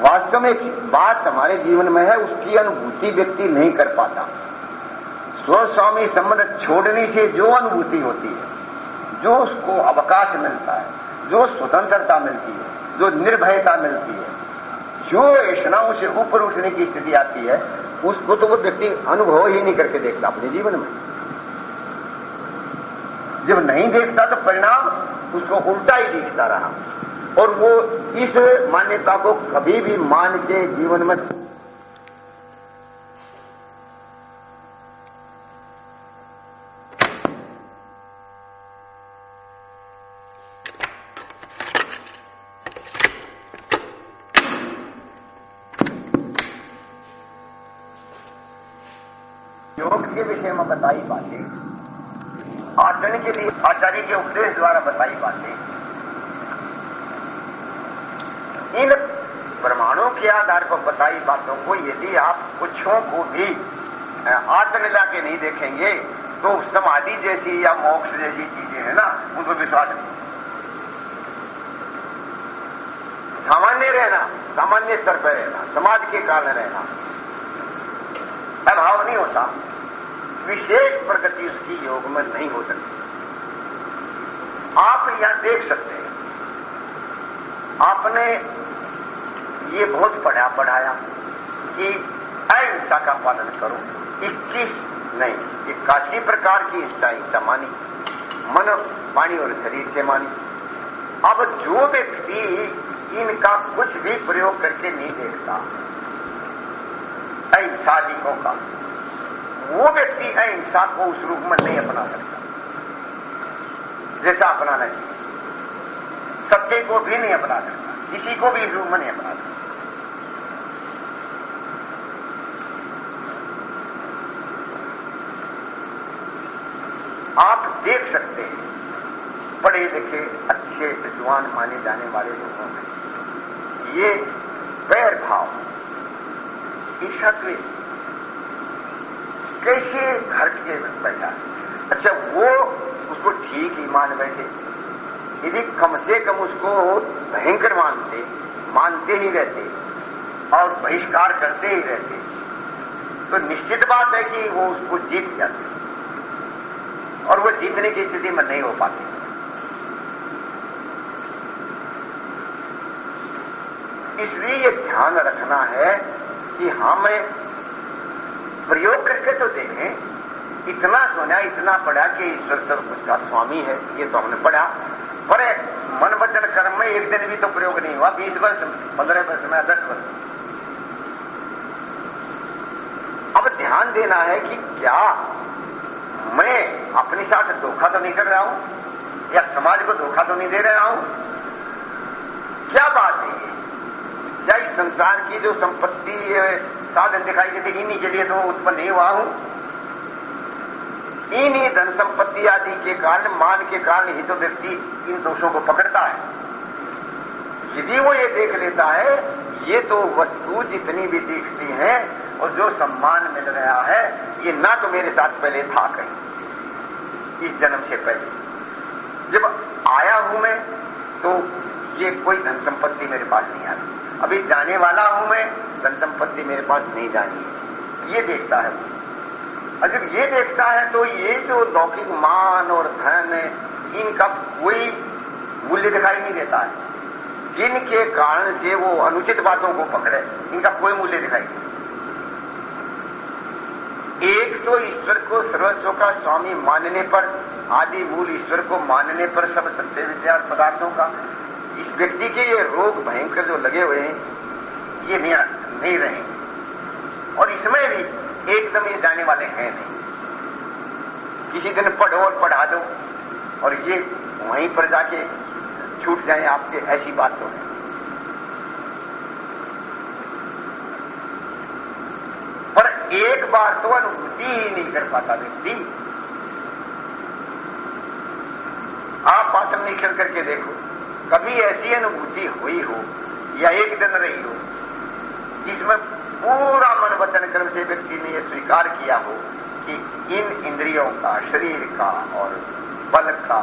वास्तव में बात हमारे जीवन में है, उसकी अनुभूति व्यक्ति नहीं कर पाता। स्वस्वामी संबंध छोड़ने से जो अनुभूति होती है, जो उसको अवकाश मिलता है, जो स्वतंत्रता मिलती है, जो निर्भयता मिलती है, जो ऐषणाओं से ऊपर उठने की स्थिति आती है, उसको तो वो व्यक्ति अनुभव ही नहीं करके देखता अपने जीवन में। जब नहीं देखता तो परिणाम उसको उल्टा ही दिखता रहा। और वो इस मान्यता को कभी भी मान के जीवन में योग के विषय में बताई बातें, आचरण के लिए, आचार्य के उपदेश द्वारा बताई बातें। इन प्रमाणों के आधार पर बताई बातों को यदि आप कुछों को भी आत्म मिला के नहीं देखेंगे तो समाधि जैसी या मोक्ष जैसी चीज़ें है ना उन पर विश्वास नहीं। सामान्य रहना, सामान्य स्तर पर रहना, समाज के कारण रहना, अभाव नहीं होता। विशेष प्रगति उसकी योग में नहीं हो सकती। आप यहाँ देख सकते हैं। आपने ये बहुत पढ़ा पढ़ाया कि अहिंसा का पालन करो। 21 नहीं, इक्यासी प्रकार की हिंसा हिंसा मानी। मन पानी और शरीर से मानी। अब जो व्यक्ति इनका कुछ भी प्रयोग करके नहीं देखता अहिंसादिकों का, वो व्यक्ति अहिंसा को उस रूप में नहीं अपना सकता। जैसा अपनाना चाहिए सत्य को भी नहीं अपना सकता, किसी को भी इस रूप में नहीं अपना सकता आप देख सकते हैं। पढ़े लिखे, अच्छे, विद्वान माने जाने वाले लोगों में। ये वैर भाव ईर्षा कैसे घर के बैठा अच्छा वो उसको ठीक ही मान बैठे। यदि कम से कम उसको भयंकर मानते मानते ही रहते और बहिष्कार करते ही रहते तो निश्चित बात है कि वो उसको जीत जाते। और वो जीतने की स्थिति में नहीं हो पाती। इसलिए ये ध्यान रखना है कि हमें प्रयोग करके तो देखें, इतना सुना इतना पढ़ा कि ईश्वर सब उसका स्वामी है, ये तो हमने पढ़ा। पर मन वचन कर्म में एक दिन भी तो प्रयोग नहीं हुआ, बीस वर्ष पंद्रह वर्ष में, दस वर्ष अब ध्यान देना है कि क्या मैं अपने साथ धोखा तो नहीं कर रहा हूँ, या समाज को धोखा तो नहीं दे रहा हूँ? क्या बात है क्या इस संसार की जो संपत्ति साधन दिखाई देती, इन्हीं के लिए तो उत्पन्न नहीं हुआ हूँ? इन्हीं धन संपत्ति आदि के कारण, मान के कारण ही तो व्यक्ति इन दोषों को पकड़ता है। यदि वो ये देख लेता है, ये तो वस्तु जितनी भी दिखती है और जो सम्मान मिल रहा है, ये ना तो मेरे साथ पहले था कहीं। इस जन्म से पहले। जब आया हूँ मैं तो ये कोई धन संपत्ति मेरे पास नहीं आ रही अभी जाने वाला हूँ मैं, धन संपत्ति मेरे पास नहीं जानी ये देखता है और जब ये देखता है तो ये जो लौकिक मान और धन इनका कोई मूल्य दिखाई नहीं देता है। जिनके कारण से वो अनुचित बातों को पकड़े। इनका कोई मूल्य दिखाई नहीं एक तो ईश्वर को सर्वस्व का स्वामी मानने पर आदि मूल ईश्वर को मानने पर सब सत्य विद्या पदार्थों का। इस व्यक्ति के ये रोग भयंकर जो लगे हुए हैं ये नहीं, रहे। और इसमें भी एकदम ये जाने वाले हैं नहीं। किसी दिन पढ़ो और पढ़ा दो और ये वहीं पर जाके छूट जाए आपके ऐसी बात तो है पर एक बार तो अनुभूति ही नहीं कर पाता व्यक्ति। आप आत्मनिरीक्षण करके देखो। कभी ऐसी अनुभूति हुई हो या एक दिन रही हो जिसमें पूरा मन वचन कर्म से व्यक्ति ने यह स्वीकार किया हो कि इन इंद्रियों का, शरीर का और बल का,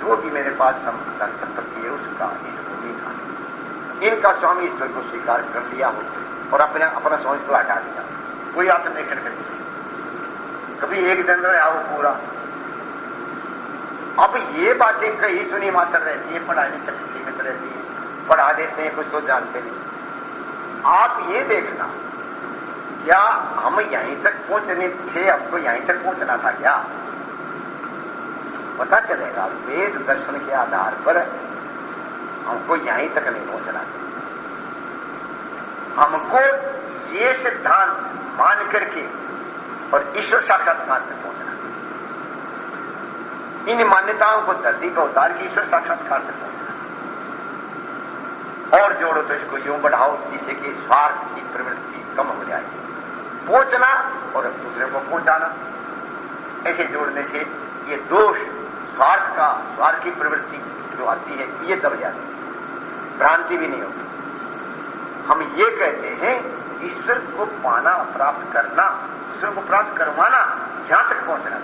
जो भी मेरे पास संपत्ति है, उसका इस भूमि का इनका स्वामी ईश्वर को स्वीकार कर दिया हो और अपने अपना स्वामी को हटा दिया कोई आत्मनिरीक्षण कर कभी एक दिन रहा हो पूरा। अब ये बातें कही सुनी मात्र रहती है, पढ़ाई तक सीमित रहती है। पढ़ा देते हैं, कुछ तो जानते नहीं। आप ये देखना, क्या हम यहीं तक पहुँचने थे हमको यहीं तक पहुँचना था क्या? पता चलेगा, वेद दर्शन के आधार पर हमको यहीं तक नहीं पहुँचना। हमको ये सिद्धांत मान करके और ईश्वर साक्षात्कार तक पहुँचना। इन मान्यताओं को धरती पर उतार के ईश्वर साक्षात्कार तक पहुँचना। और जोड़ो तो इसको यूँ बढ़ाओ जिससे कि स्वार्थ की प्रवृत्ति कम हो जाए। पहुँचना और दूसरे को पहुंचाना। ऐसे जोड़ने से ये दोष स्वार्थ का, स्वार्थ की प्रवृत्ति जो आती है, ये दब जाती है। भ्रांति भी नहीं होती। हम ये कहते हैं ईश्वर को पाना, प्राप्त करना, ईश्वर को प्राप्त करवाना, यहाँ तक पहुँचना।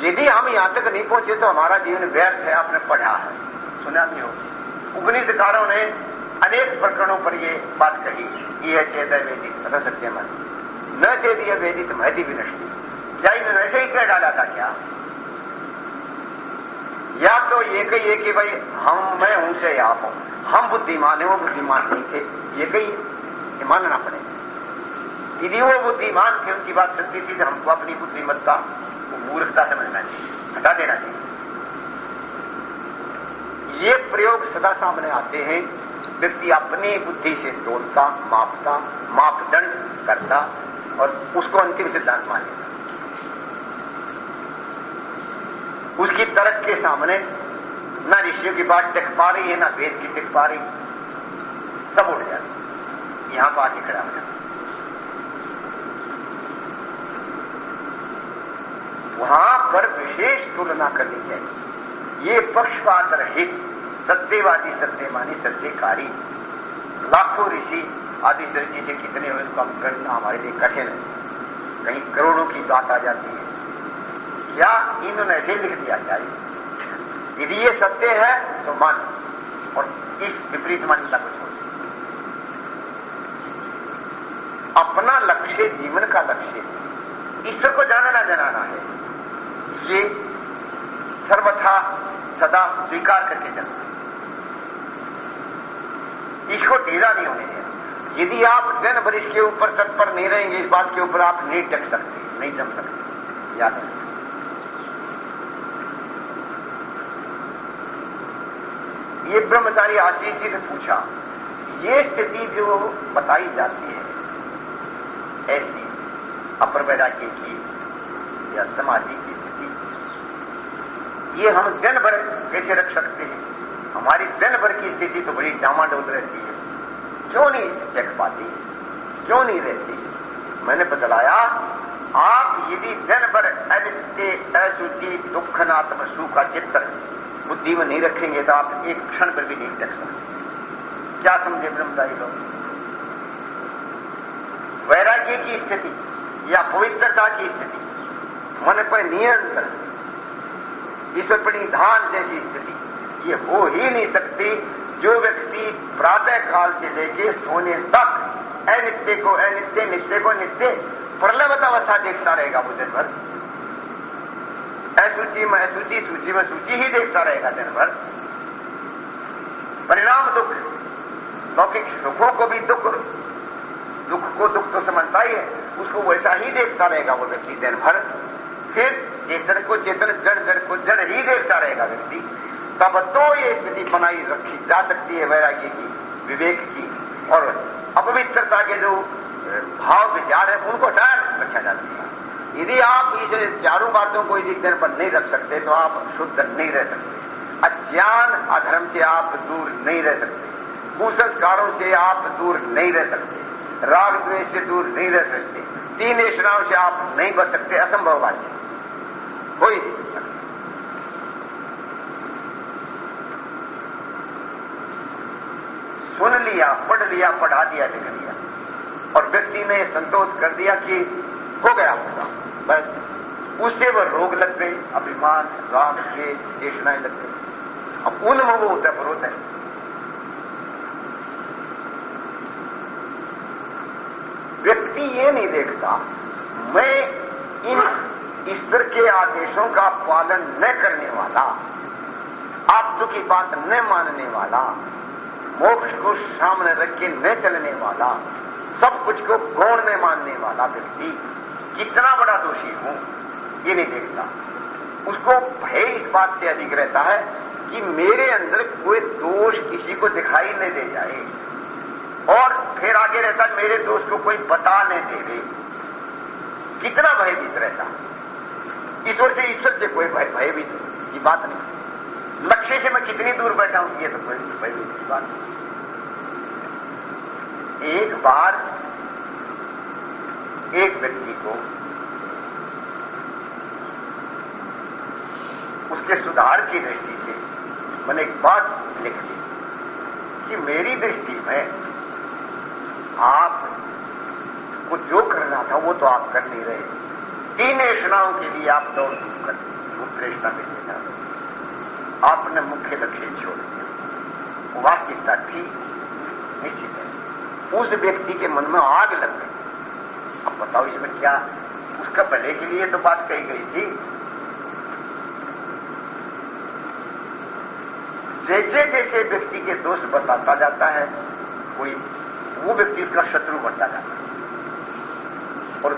यदि हम यहाँ तक नहीं पहुँचे तो हमारा जीवन व्यर्थ है, आपने पढ़ा है, सुना भी हो उपनिषकारों ने अनेक प्रकरणों पर यह बात कही। यह चेत है वेदित, तथा सत्य मन न चेत यह वेदित, महती विनष्टि। क्या इन्होंने ऐसे ही कह डाला था क्या? या तो ये कही है कि भाई हम, मैं हूँ से आप हूँ। हम बुद्धिमान है, वो बुद्धिमान नहीं थे। ये कही ये मानना पड़ेगा। यदि वो बुद्धिमान थे, उनकी बात सत्य थी तो हमको अपनी बुद्धिमत्ता को मूर्खता समझना चाहिए, हटा देना चाहिए। ये प्रयोग सदा सामने आते हैं। व्यक्ति अपनी बुद्धि से तोलता मापता, मापदंड करता और उसको अंतिम सिद्धांत मानेगा। उसकी तर्क के सामने ना ऋषियों की बात टिक पा रही है, ना वेद की टिक पा रही। सब उठ जाती यहाँ पर आके खड़ा हो जाता वहाँ पर विशेष तुलना करनी चाहिए। ये पक्षपात रहित, सत्यवादी, सत्यमानी, सत्यकारी, लाखों ऋषि आदि ऋषि से कितने हुए उसका गणना हमारे लिए कठिन है। कहीं करोड़ों की बात आ जाती है। या इन्होंने ऐसे लिख दिया जाए यदि ये सत्य है तो मन। और इस विपरीत मान्यता को छोड़ अपना लक्ष्य, जीवन का लक्ष्य, ईश्वर को जानना जनाना है। ये सर्वथा सदा स्वीकार करके चलना इसको ढीला नहीं होने देना। यदि आप जन भर इसके ऊपर तत्पर नहीं रहेंगे, इस बात के ऊपर आप नहीं टक सकते, नहीं जम सकते। याद रखें ये ब्रह्मचारी आशीष जी ने पूछा, ये स्थिति जो बताई जाती है? ऐसी अपर वैराग्य की या समाधि की स्थिति। ये हम दिन भर कैसे रख सकते हैं? हमारी दिन भर की स्थिति तो बड़ी डामाडोल रहती है। क्यों नहीं देख पाती? क्यों नहीं रहती? मैंने बतलाया, आप यदि दिन भर अनित्य असुचि दुखनात्म सुख का चित्र बुद्धि में नहीं रखेंगे तो आप एक क्षण पर भी नहीं देख सकते। क्या समझे ब्रह्मचारी लोग? वैराग्य की स्थिति या पवित्रता की स्थिति, मन पर नियंत्रण ईश्वर परिधान जैसी स्थिति, ये हो ही नहीं सकती जो व्यक्ति प्रातः काल से लेके सोने तक अनित्य को, अनित्य, नित्य को, नित्य प्रलभत अवस्था देखता रहेगा वो दिन भर असूचि में असूचि सूची में सूची ही देखता रहेगा दिन भर परिणाम दुख, लौकिक सुखों को भी दुख दुख को दुख तो समझता ही है, उसको वैसा ही देखता रहेगा वो व्यक्ति दिन भर फिर चेतन को चेतन, जड़ जड़ को जड़ ही देखता रहेगा व्यक्ति। तब तो ये स्थिति बनाई रखी जा सकती है वैराग्य की, विवेक की और अपवित्रता के जो भाव विचार है, उनको हटा रखा जा सकता यदि आप इस चारों बातों को यदि दिन पर नहीं रख सकते तो आप शुद्ध नहीं रह सकते। अज्ञान अधर्म से आप दूर नहीं रह सकते। कुसंस्कारों से आप दूर नहीं रह सकते। राग द्वेष से दूर नहीं रह सकते। तीन ऐषणाओं से आप नहीं बच सकते। असंभव बात है। कोई सुन लिया, पढ़ लिया, पढ़ा दिया, लिख लिया। और व्यक्ति ने संतोष कर दिया कि हो गया होगा बस उससे वह रोग लग गई, अभिमान, राग के चेष्टाएँ लग गई। अब उनमें वो उतरप्रोत है? व्यक्ति ये नहीं देखता, मैं इन ईश्वर के आदेशों का पालन न करने वाला, आप की बात न मानने वाला, मोक्ष को सामने रख के न चलने वाला सब कुछ को गौण में मानने वाला व्यक्ति कितना बड़ा दोषी हूँ, ये नहीं देखता। उसको भय इस बात से अधिक रहता है कि मेरे अंदर कोई दोष किसी को दिखाई नहीं दे जाए। और फिर आगे रहता, मेरे दोष को कोई बता नहीं दे कितना भयभीत रहता। ईश्वर से ईश्वर से कोई भय, भयभीत की बात नहीं। लक्ष्य से मैं कितनी दूर बैठा हूँ, ये तो कोई भयभीत की बात नहीं। एक बार एक व्यक्ति को उसके सुधार की दृष्टि से मैंने एक बात लिख दी कि मेरी दृष्टि में आप को जो करना था वो तो आप कर नहीं रहे। तीन योजनाओं के लिए आप दौड़ धूप कर उत्प्रेषणा में देना आपने मुख्य लक्ष्य छोड़ दिया। वास्तविकता थी निश्चित है। उस व्यक्ति के मन में आग लग गई। अब बताओ इसमें क्या? उसका भले के लिए तो बात कही गई थी। जैसे जैसे व्यक्ति के दोष बताता जाता है, कोई वो व्यक्ति उसका शत्रु बनता जाता है। और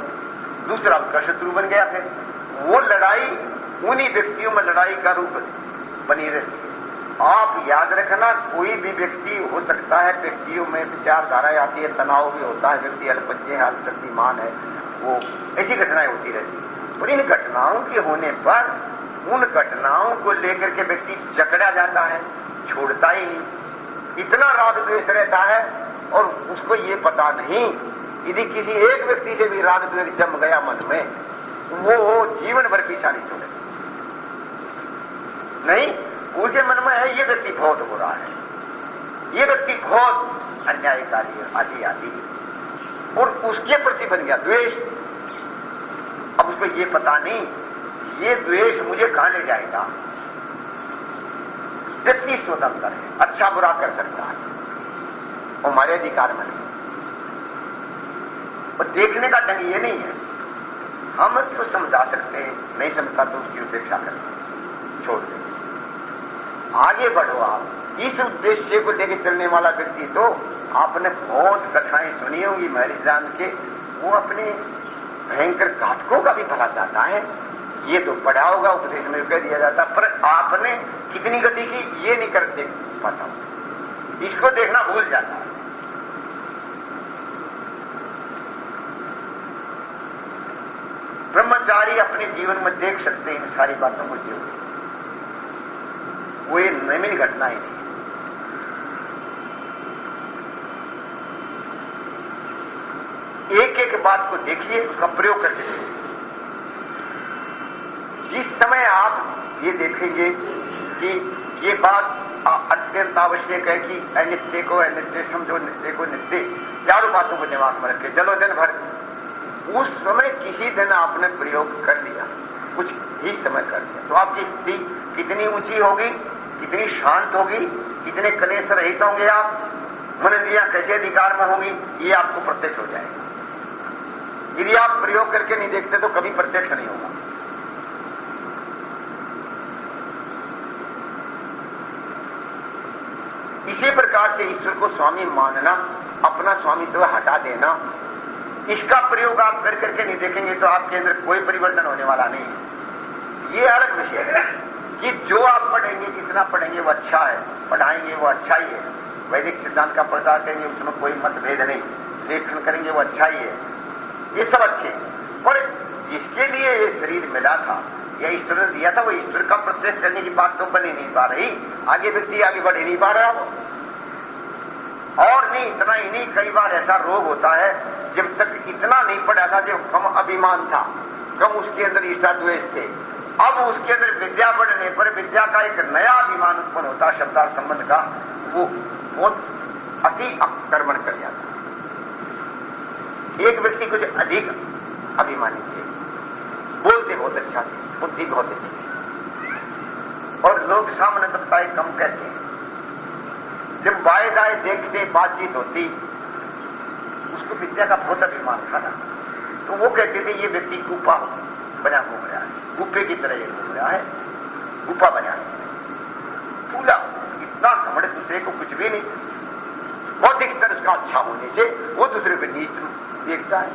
दूसरा उसका शत्रु बन गया फिर। वो लड़ाई उन्हीं व्यक्तियों में लड़ाई का रूप बनी रहती है। आप याद रखना, कोई भी व्यक्ति हो सकता है व्यक्तियों में विचारधाराएँ आती है, तनाव भी होता है, व्यक्ति अल्पज्ञ है, अल्पशक्तिमान है, वो ऐसी घटनाएँ होती रहती और इन घटनाओं के होने पर, उन घटनाओं को लेकर के व्यक्ति जकड़ा जाता है, छोड़ता ही नहीं। इतना राग द्वेष रहता है, और उसको ये पता नहीं यदि किसी एक व्यक्ति से भी राग द्वेष जम गया मन में वो जीवन भर पीछा नहीं छोड़े नहीं? उसके मन में है, ये व्यक्ति बहुत हो रहा है। ये व्यक्ति बहुत अन्यायकारी आदि आदि। और उसके प्रति बन गया द्वेष। अब उसको ये पता नहीं, ये द्वेष मुझे कहाँ ले जाएगा? व्यक्ति स्वतंत्र है अच्छा बुरा कर सकता है। और हमारे अधिकार में नहीं। और देखने का ढंग ये नहीं है। हम तो समझा सकते हैं, नहीं समझता तो उसकी उपेक्षा करते छोड़ दें। आगे बढ़ो आप। इस उद्देश्य को लेकर चलने वाला व्यक्ति तो आपने बहुत कथाएँ सुनी होंगी महरी जान के। वो अपने भयंकर घातकों का भी भला चाहता है। ये तो पढ़ा होगा, उपदेश में कह दिया जाता, पर आपने कितनी गति की, ये नहीं कर देख पाता इसको देखना भूल जाता है। ब्रह्मचारी अपने जीवन में देख सकते हैं, सारी बातों को जीवन एक नई घटना ही थी एक एक बात को देखिए, उसका प्रयोग करके देखिए जिस समय आप ये देखेंगे कि ये बात अत्यंत आवश्यक है कि अनित्य को अनित्य समझो नित्य को नित्य चारों बातों को दिमाग में रखे चलो दिन भर। उस समय किसी दिन आपने प्रयोग कर लिया, कुछ ही समय कर दिया तो आपकी स्थिति कितनी ऊँची होगी कितनी शांत होगी कितने कलेश रहित होंगे आप मन इंद्रिया कैसे अधिकार में होंगी, ये आपको प्रत्यक्ष हो जाएगा। यदि आप प्रयोग करके नहीं देखते तो कभी प्रत्यक्ष नहीं होगा। इसी प्रकार से ईश्वर को स्वामी मानना, अपना स्वामित्व हटा देना, इसका प्रयोग आप कर करके नहीं देखेंगे तो आपके अंदर कोई परिवर्तन होने वाला नहीं। है ये अलग विषय है। कि जो आप पढ़ेंगे कितना पढ़ेंगे वो अच्छा है, पढ़ाएँगे वो अच्छा ही है। वैदिक सिद्धांत का प्रचार करेंगे, उसमें कोई मतभेद नहीं। लेखन करेंगे, वो अच्छा ही है। ये सब अच्छे पर जिसके लिए ये शरीर मिला था, या ईश्वर ने दिया था, वो ईश्वर का प्रत्यक्ष करने की बात तो बनी नहीं पा रही। आगे व्यक्ति आगे बढ़ ही नहीं पा रहा वो। और नहीं, इतना ही नहीं, कई बार ऐसा रोग होता है, जब तक इतना नहीं पड़ा था जब कम अभिमान था। कम उसके अंदर ईर्षा द्वेष थे। अब उसके अंदर विद्या बढ़ने पर विद्या का एक नया अभिमान उत्पन्न होता शब्दार्थ संबंध का, वो बहुत अति आक्रमण कर जाता एक व्यक्ति कुछ अधिक अभिमानी थे बोलते बहुत अच्छा थे बुद्धि बहुत अच्छी थी और लोग सामने तत्ताए कम कहते जब बाए दाए देखते, बातचीत होती, उसको विद्या का बहुत अभिमान था ना। तो वो कहते थे, ये व्यक्ति गुफा बना घूम रहा है गुफे की तरह ये घूम रहा है। गुफा बना। पूरा इतना घमड़ दूसरे को कुछ भी नहीं। बौद्धिक स्तर उसका अच्छा होने से वो दूसरे को नीच देखता है।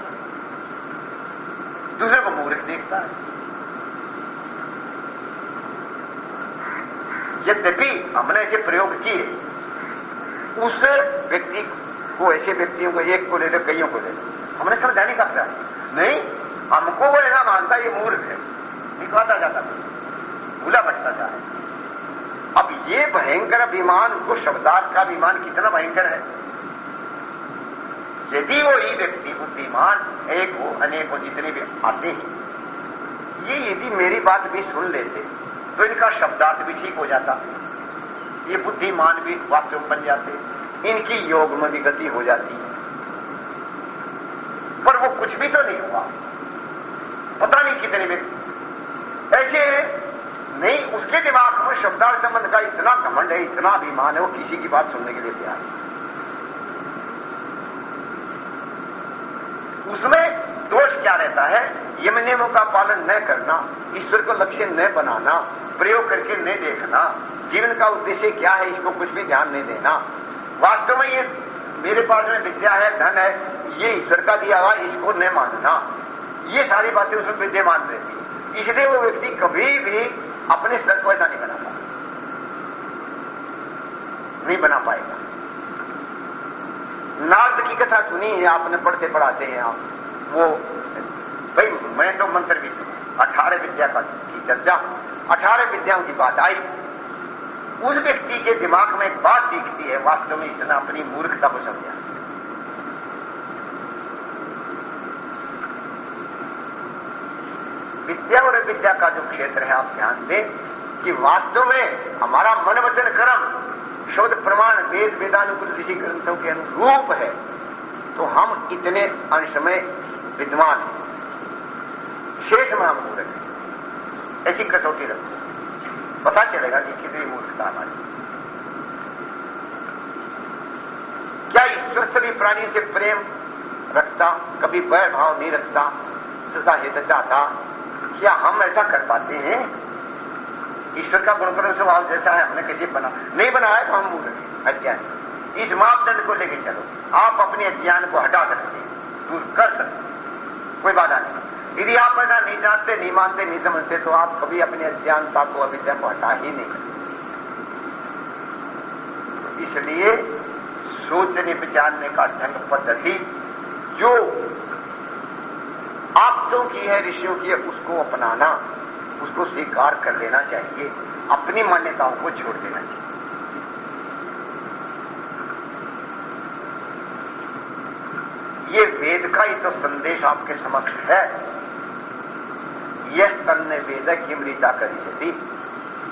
दूसरे को मूर्ख देखता है। यद्यपि हमने ऐसे प्रयोग किए, उस व्यक्ति को, ऐसे व्यक्तियों को, एक को ले लो, कईयों को ले लो। हमने समझाने का प्रयास नहीं हमको वो ऐसा मानता ये मूर्ख है। दिखाता जाता भूला बचता जाए अब ये भयंकर अभिमान, उसको शब्दार्थ का अभिमान कितना भयंकर है। यदि वो ही व्यक्ति बुद्धिमान एक हो, अनेक हो, जितने भी आते हैं, ये यदि मेरी बात भी सुन लेते तो इनका शब्दार्थ भी ठीक हो जाता। ये बुद्धिमान भी वास्तव बन जाते, इनकी योग में भी गति हो जाती। पर वो कुछ भी तो नहीं हुआ। पता नहीं कितने व्यक्ति ऐसे नहीं, उसके दिमाग में शब्दार्थ संबंध का इतना घमंड है, इतना अभिमान है, वो किसी की बात सुनने के लिए तैयार है। उसमें दोष क्या रहता है? यम नियमों का पालन न करना, ईश्वर को लक्ष्य न बनाना, प्रयोग करके न देखना, जीवन का उद्देश्य क्या है, इसको कुछ भी ध्यान नहीं देना। वास्तव में ये मेरे पास में विद्या है, धन है, ये ईश्वर का दिया हुआ इसको न मानना। ये सारी बातें उसमें विद्यमान रहती है इसलिए वो व्यक्ति कभी भी अपने स्तर को ऐसा नहीं बना पाता नहीं बना पाएगा। नारद की कथा सुनी है आपने पढ़ते पढ़ाते हैं आप। वो, भाई, मैं तो मंत्र भी अठारह विद्या का की चर्चा, अठारह विद्याओं की बात आई। उस व्यक्ति के दिमाग में एक बात दिखती है, वास्तव में इतना अपनी मूर्खता को समझा। विद्या और विद्या का जो क्षेत्र है, आप ध्यान दें कि वास्तव में हमारा मन वचन कर्म शोध प्रमाण, वेद वेदानुकूल ऋषि ग्रंथों के अनुरूप है। तो हम इतने अंश में विद्वान शेष में हम हैं। ऐसी कसौटी रखो पता चलेगा कि कितनी मूर्खता हमारी क्या ईश्वर सभी प्राणी से प्रेम रखता, कभी वह भाव नहीं रखता, सदा हित चाहता क्या हम ऐसा कर पाते हैं? ईश्वर का गुणकर्म स्वभाव जैसा है, हमने कैसे बना, नहीं बनाया तो हम मूर्ख अज्ञान। इस मापदंड को लेकर चलो। आप अपने अज्ञान को हटा सकते दूर कर सकते कोई बाधा नहीं। यदि आप ऐसा नहीं जानते, नहीं मानते, नहीं समझते तो आप कभी अपने अज्ञानता को अविद्या को हटा ही नहीं इसलिए सोचने विचारने का ढंग पद्धति, जो आप्तों की है ऋषियों की है उसको अपनाना, उसको स्वीकार कर लेना चाहिए। अपनी मान्यताओं को छोड़ देना चाहिए। ये वेद का ही तो संदेश आपके समक्ष है। यह तन्ने वेद की रीता करी यदि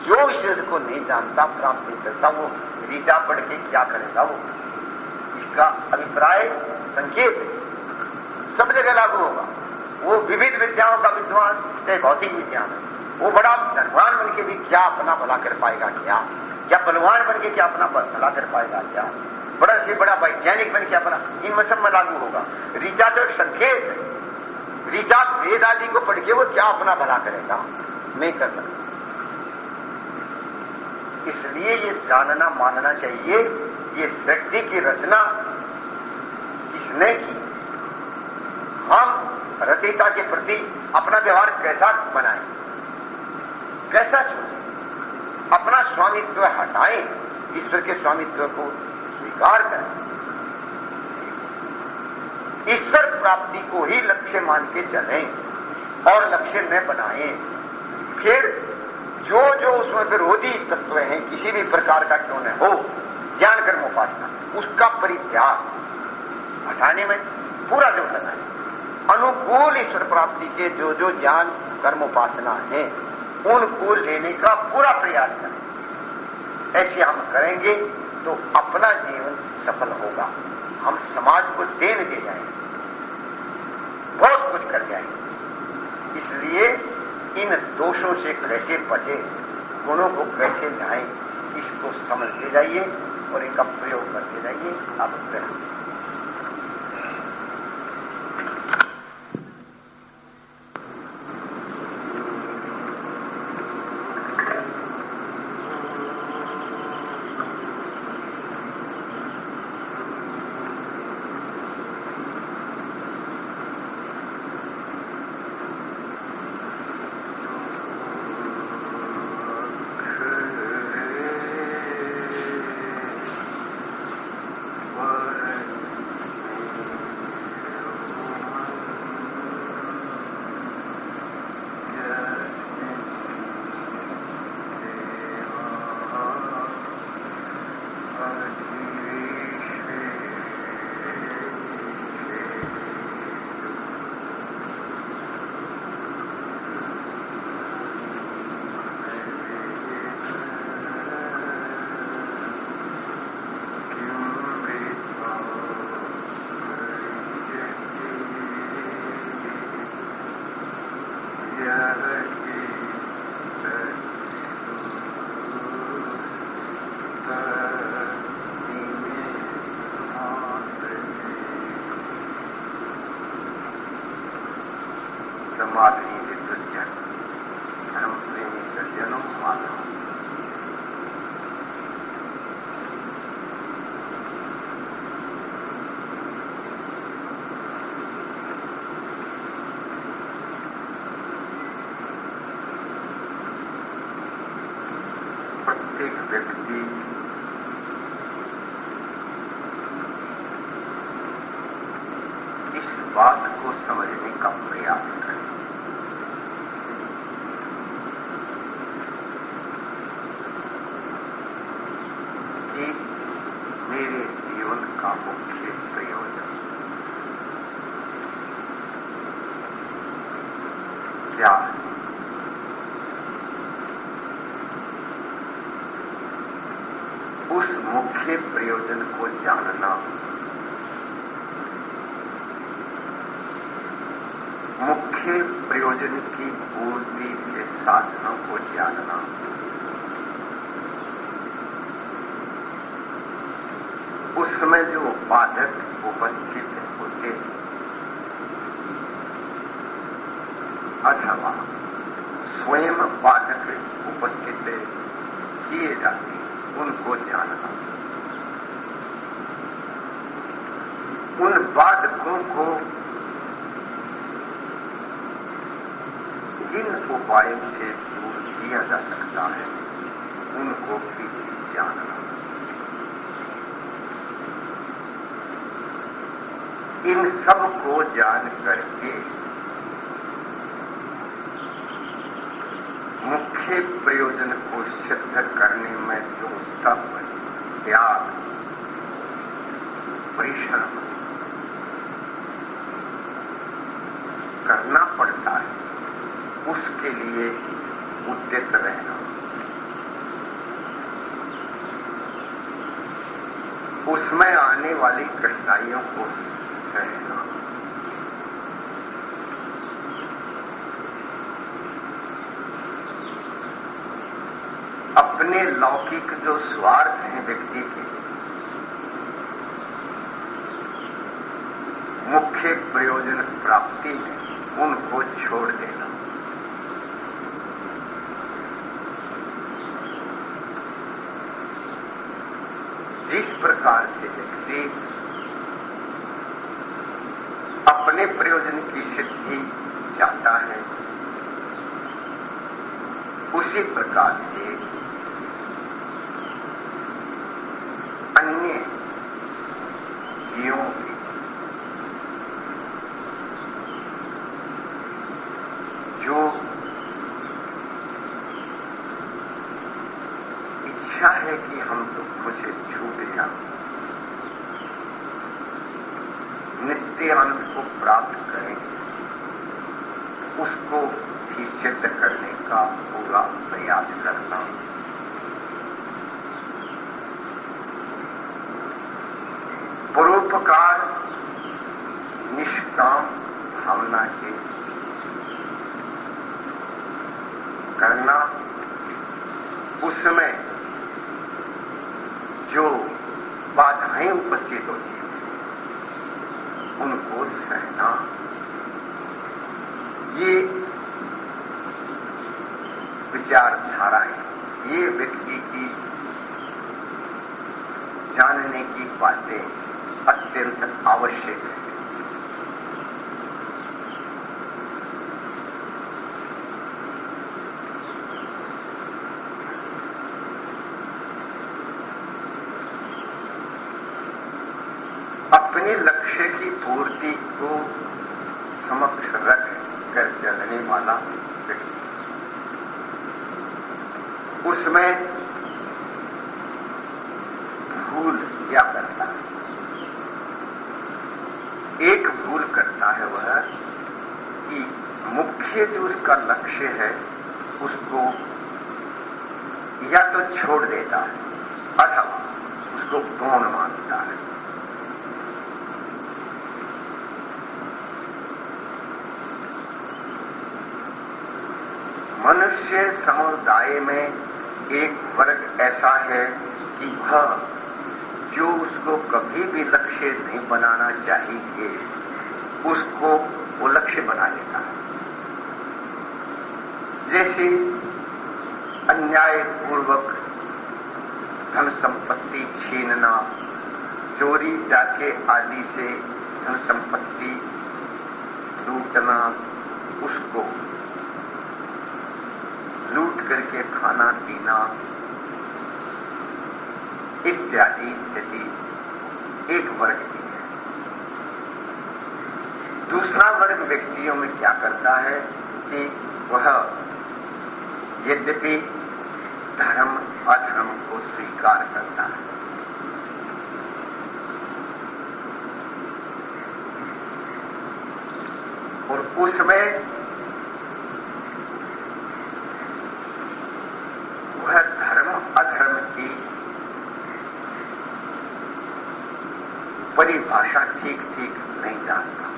जो ईश्वर को नहीं जानता, प्राप्त नहीं करता, वो रीता पढ़ के क्या करेगा वो? इसका अभिप्राय, संकेत सब जगह लागू होगा। वो विविध विद्याओं का विद्वान, चाहे भौतिक विज्ञान वो बड़ा धनवान बन के भी क्या अपना भला कर पाएगा क्या? क्या बलवान बन के क्या अपना भला कर पाएगा क्या? बड़ा से बड़ा वैज्ञानिक बन के अपना इन सब में लागू होगा। ऋचा तो एक संकेत है। वेद आदि को पढ़ के वो क्या अपना भला करेगा? नहीं कर सकता। इसलिए ये जानना, मानना चाहिए, ये सृष्टि की रचना किसने की? रचयिता के प्रति अपना व्यवहार कैसा बनाए? कैसा छोड़े अपना स्वामित्व हटाए, ईश्वर के स्वामित्व को स्वीकार करें। ईश्वर प्राप्ति को ही लक्ष्य मान के चलें और लक्ष्य न बनाए। फिर जो जो उसमें विरोधी तत्व हैं, किसी भी प्रकार का क्यों न हो, ज्ञान कर्म उपासना, उसका परित्याग। हटाने में पूरा जो लगाए। अनुकूल ईश्वर प्राप्ति के जो जो ज्ञान कर्म उपासना है उनको लेने का पूरा प्रयास करें। ऐसे हम करेंगे तो अपना जीवन सफल होगा। हम समाज को देन दे जाएँगे। बहुत कुछ कर जाएँगे। इसलिए इन दोषों से कैसे बचे, गुणों को कैसे लाएँ इसको समझते जाइए और इनका प्रयोग करते जाइए। अब ग्रहण सिद्ध करने में जो सब त्याग, परिश्रम करना पड़ता है, उसके लिए उद्यत रहना। उसमें आने वाली कठिनाइयों को अपने लौकिक जो स्वार्थ हैं व्यक्ति के, मुख्य प्रयोजन प्राप्ति में उनको छोड़ देना। जिस प्रकार से व्यक्ति अपने प्रयोजन की सिद्धि चाहता है, उसी प्रकार से भी लक्ष्य नहीं बनाना चाहिए, उसको वो लक्ष्य बना लेता है। जैसे अन्याय पूर्वक धन संपत्ति छीनना, चोरी डाके आदि से धन संपत्ति लूटना, उसको लूट करके खाना, पीना, इत्यादि स्थिति एक वर्ग की है। दूसरा वर्ग व्यक्तियों में क्या करता है कि वह यद्यपि धर्म अधर्म को स्वीकार करता है। और उसमें वह धर्म अधर्म की परिभाषा ठीक ठीक नहीं जानता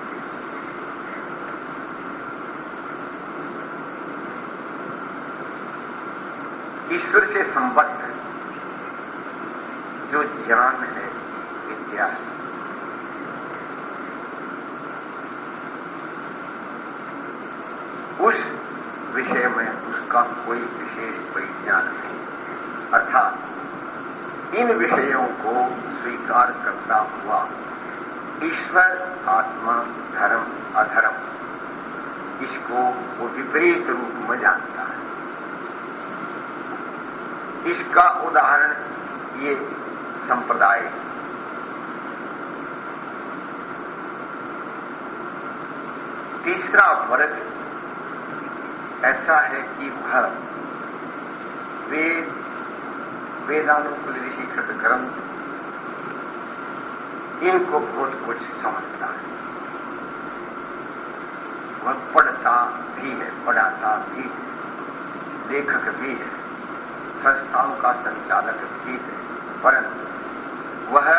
ईश्वर से संबद्ध जो ज्ञान है विद्या है उस विषय में उसका कोई विशेष परिज्ञान नहीं अर्थात इन विषयों को स्वीकार करता हुआ ईश्वर आत्मा धर्म अधर्म इसको विपरीत रूप में जानता है। इसका उदाहरण ये संप्रदाय तीसरा वर्ग ऐसा है कि वह वेद, वेदानुकूल ऋषिकृत ग्रंथ, इनको बहुत कुछ समझता है। वह पढ़ता भी है पढ़ाता भी है। लेखक भी है, संस्थाओं का संचालक भी है। परंतु वह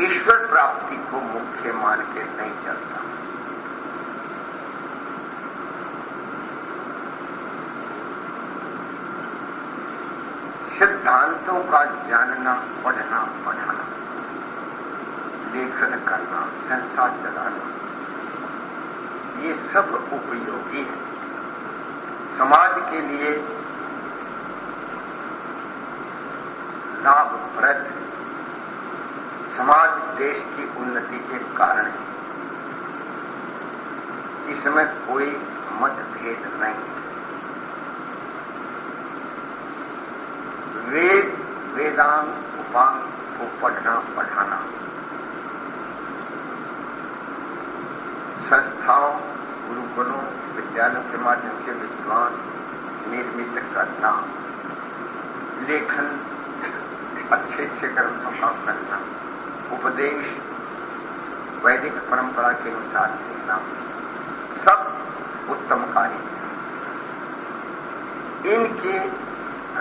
ईश्वर प्राप्ति को मुख्य मान के नहीं चलता। सिद्धांतों का जानना, पढ़ना, पढ़ाना, लेखन करना संस्था चलाना ये सब उपयोगी है। समाज के लिए लाभप्रद समाज देश की उन्नति के कारण है। इसमें कोई मतभेद नहीं वेद, वेदांत उपांग को पढ़ना, पढ़ाना। संस्थाओं, गुरुकुलों, विद्यालयों के माध्यम से विद्वान निर्मित करना, लेखन, अच्छे अच्छे ग्रंथों का करना, उपदेश, वैदिक परंपरा के अनुसार देना सब उत्तम कार्य इनके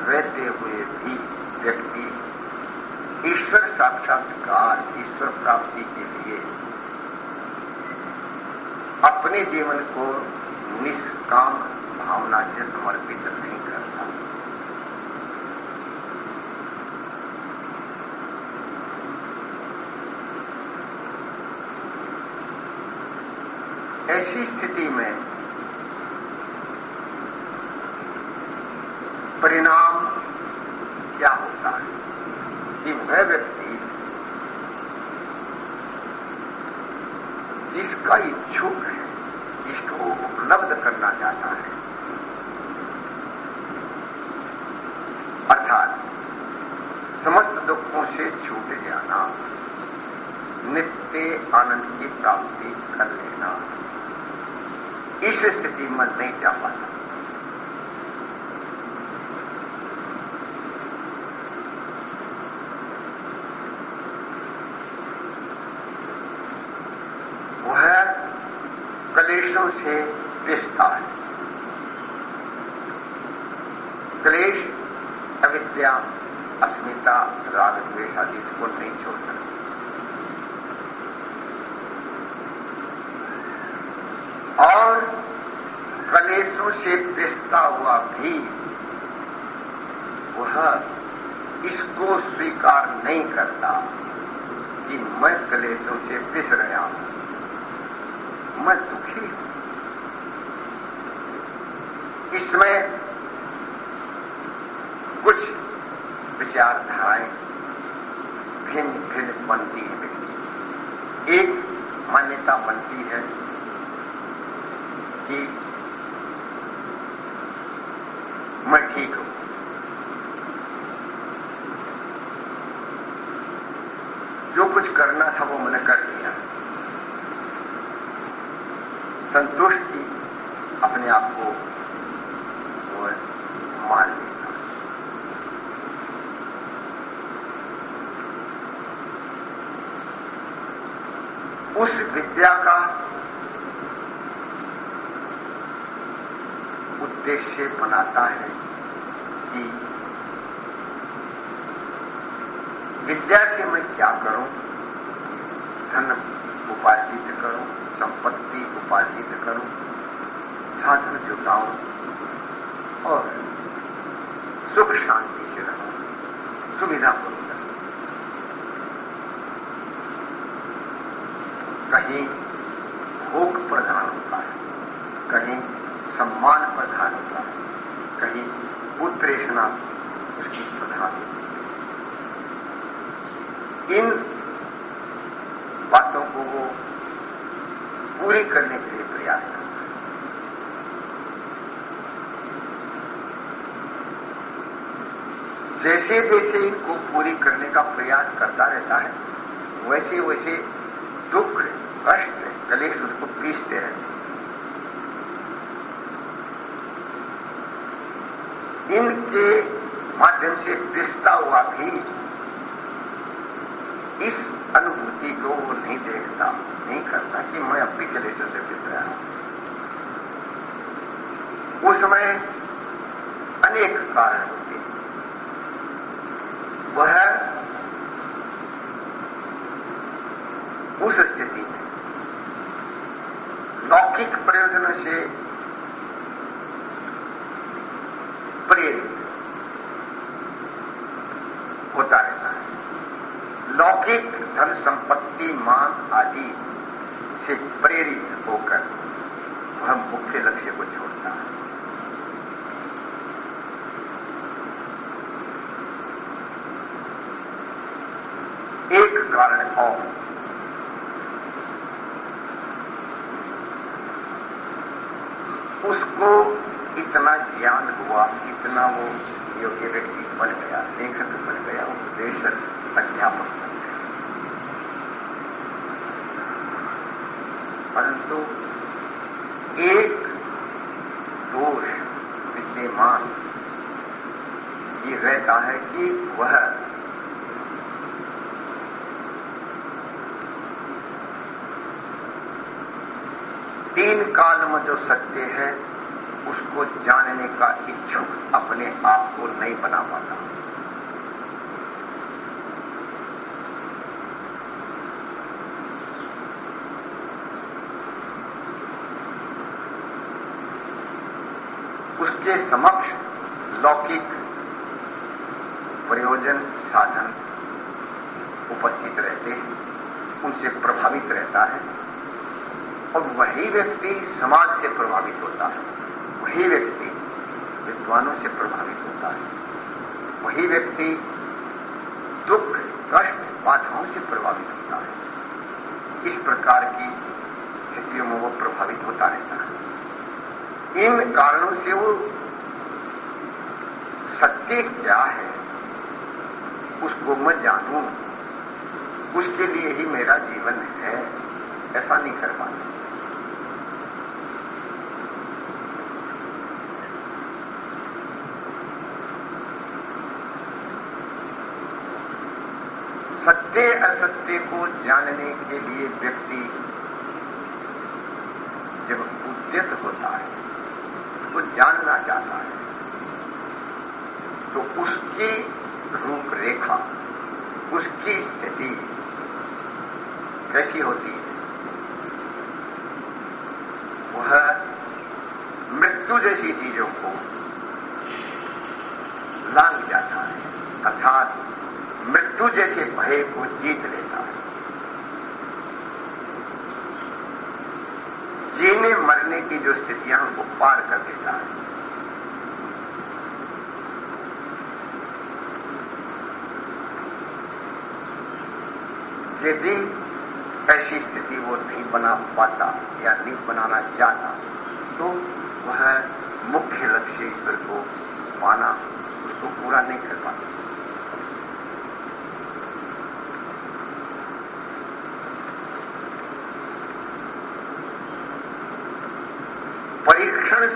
रहते हुए भी व्यक्ति ईश्वर साक्षात्कार, ईश्वर प्राप्ति के लिए अपने जीवन को निष्काम भावना से समर्पित नहीं करता ऐसी स्थिति में परिणाम क्या होता है कि वह व्यक्ति जिसका इच्छुक है जिसको उपलब्ध करना चाहता है अर्थात समस्त दुखों से छूट जाना नित्य आनंद की प्राप्ति कर लेना इस स्थिति में नहीं जा पाता वह कलेशों से पिसता है क्लेश अविद्या अस्मिता राग द्वेश आदि को नहीं छोड़ सकता और कलेशों से पिसता हुआ भी वह इसको स्वीकार नहीं करता। कि मैं कलेशों से पिस रहा हूँ मैं दुखी हूँ इसमें कुछ विचारधाराएँ भिन्न भिन्न बनती है एक मान्यता बनती है कि मैं ठीक हूँ जो कुछ करना था वो मैंने कर लिया संतुष्टि अपने आप को वो मान लेता उस विद्या का उद्देश्य बनाता है कि विद्या से मैं क्या करूँ धन उपार्जित करूँ संपत्ति उपार्जित करूँ साधन जुटाऊं और सुख शांति से रहूँ सुविधा पूर्वक कहीं भोग प्रधान होता है, कहीं सम्मान प्रधान होता है, कहीं उत्प्रेषणा उसकी प्रधान होती है। इन बातों को वो पूरी करने के लिए प्रयास करता है। जैसे जैसे इनको पूरी करने का प्रयास करता रहता है वैसे वैसे उसको पीसते इनके माध्यम से पिसता हुआ भी इस अनुभूति को वो नहीं देखता, नहीं करता कि मैं अब कलेशों से पिस रहा हूँ। उस समय अनेक कारण होते वह उस स्थिति में लौकिक प्रयोजनों से प्रेरित होता रहता है लौकिक धन संपत्ति मान आदि से प्रेरित होकर वह मुख्य लक्ष्य को छोड़ता है एक कारण और उसको इतना ज्ञान हुआ इतना वो योग्य व्यक्ति बन गया लेखक बन गया उपदेशक अध्यापक बन गया परंतु एक दोष विद्यमान ये रहता है कि वह तीन काल में जो सत्य है उसको जानने का इच्छुक अपने आप को नहीं बना पाता। उसके समक्ष लौकिक प्रयोजन, साधन उपस्थित रहते हैं, उनसे प्रभावित रहता है, और वही व्यक्ति समाज से प्रभावित होता है। वही व्यक्ति विद्वानों से प्रभावित होता है। वही व्यक्ति दुख, कष्ट, बाधाओं से प्रभावित होता है। इस प्रकार की स्थितियों में वो प्रभावित होता रहता है। इन कारणों से वो सत्य क्या है, उसको मैं जानूं? उसके लिए ही मेरा जीवन है, ऐसा नहीं कर पाता। सत्य असत्य को जानने के लिए व्यक्ति जब उद्यत होता है, उसको जानना चाहता है तो उसकी रूपरेखा, उसकी स्थिति कैसी होती है? वह मृत्यु जैसी चीज़ों को लांग जाता है अर्थात मृत्यु जैसे भय को जीत लेता है। जीने मरने की जो स्थितियाँ को पार कर देता है। यदि ऐसी स्थिति वो नहीं बना पाता या नहीं बनाना चाहता तो वह मुख्य लक्ष्य ईश्वर को पाना, उसको पूरा नहीं कर पाता।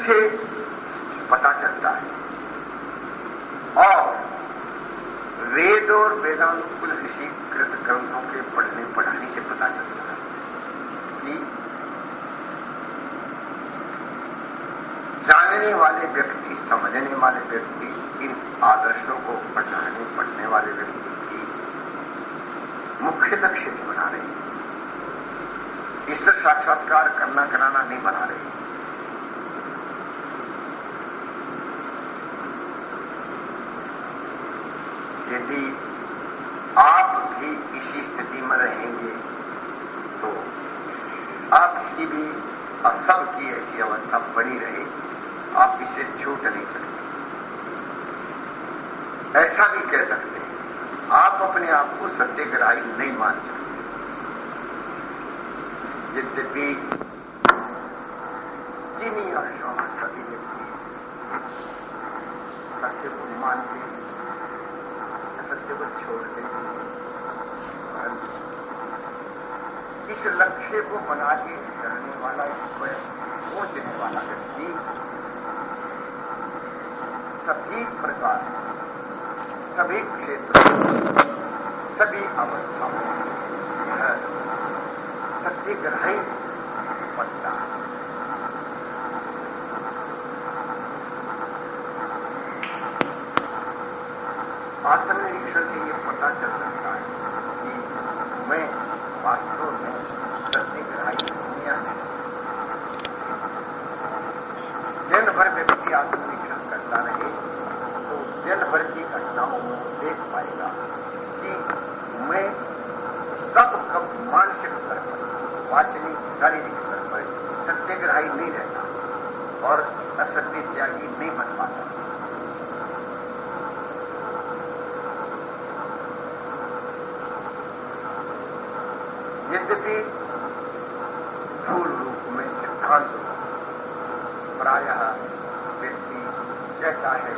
से पता चलता है। और वेद और वेदानुकुल ऋषिकृत ग्रंथों के पढ़ने पढ़ाने से पता चलता है कि जानने वाले व्यक्ति, समझने वाले व्यक्ति इन आदर्शों को पढ़ाने पढ़ने वाले व्यक्ति की मुख्य लक्ष्य नहीं बना रहे ईश्वर साक्षात्कार करना कराना नहीं बना रहे यदि आप भी इसी स्थिति में रहेंगे तो आपकी भी और सबकी ऐसी अवस्था बनी रहे आप इसे छूट नहीं सकते ऐसा भी कह सकते हैं आप अपने आप को सत्यग्राही नहीं मान सकते। यद्यपि चीनी वर्षों में सभी व्यक्ति सत्य को मानते सत्य को छोड़ते इस लक्ष्य को बना के करने वाला पहुँचने वाला व्यक्ति सभी प्रकार, सभी क्षेत्र सभी अवस्थाओं सत्यग्रही बनता है शक्तिशाली नहीं कर पाए। सत्यग्राही नहीं रहता। और असत्य त्यागी नहीं बन पाता। यद्यपि झूल रूप में सिद्धांत प्राय व्यक्ति जैसा है।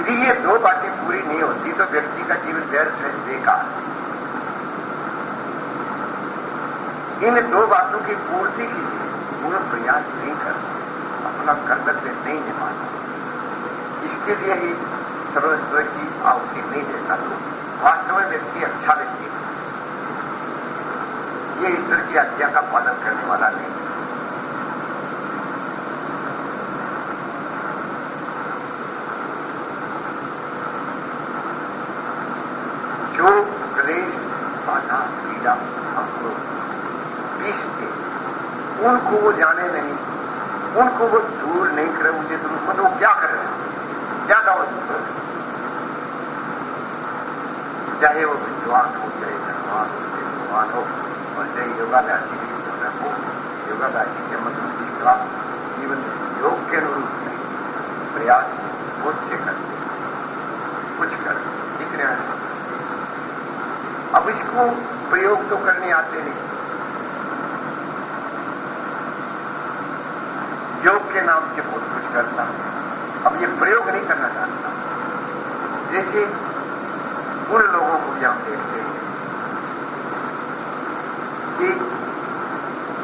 यदि ये दो बातें पूरी नहीं होती तो व्यक्ति का जीवन व्यर्थ है, बेकार। इन दो बातों की पूर्ति के लिए पूर्ण प्रयास नहीं कर, अपना कर्तव्य नहीं निभा। इसके लिए ही सर्वस्व की आहुति नहीं देता तो वास्तव में व्यक्ति अच्छा व्यक्ति ये ईश्वर की आज्ञा का पालन करने वाला नहीं। उनको वो जाने नहीं। उनको वो दूर नहीं करे, उनके दुरुस्त। मतलब वो क्या करे ज़्यादा हो? चाहे वो विद्वान हो, चाहे धनवान हो, चाहे भगवान हो, और चाहे योगाभ्यास की योजना हो योगाभ्यास के मतलब सीखा जीवन योग के अनुरूप प्रयास खुद से करते कुछ कर सीख रहे हैं। अब इसको प्रयोग तो करने आते नहीं। के उन लोगों को भी हम देखते हैं। कि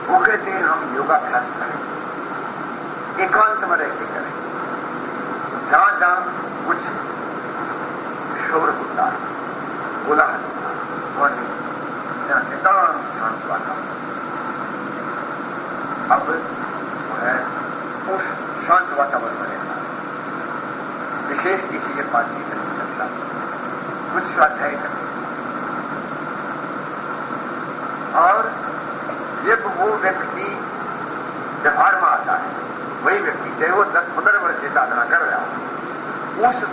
वो कहते हैं हम योगाभ्यास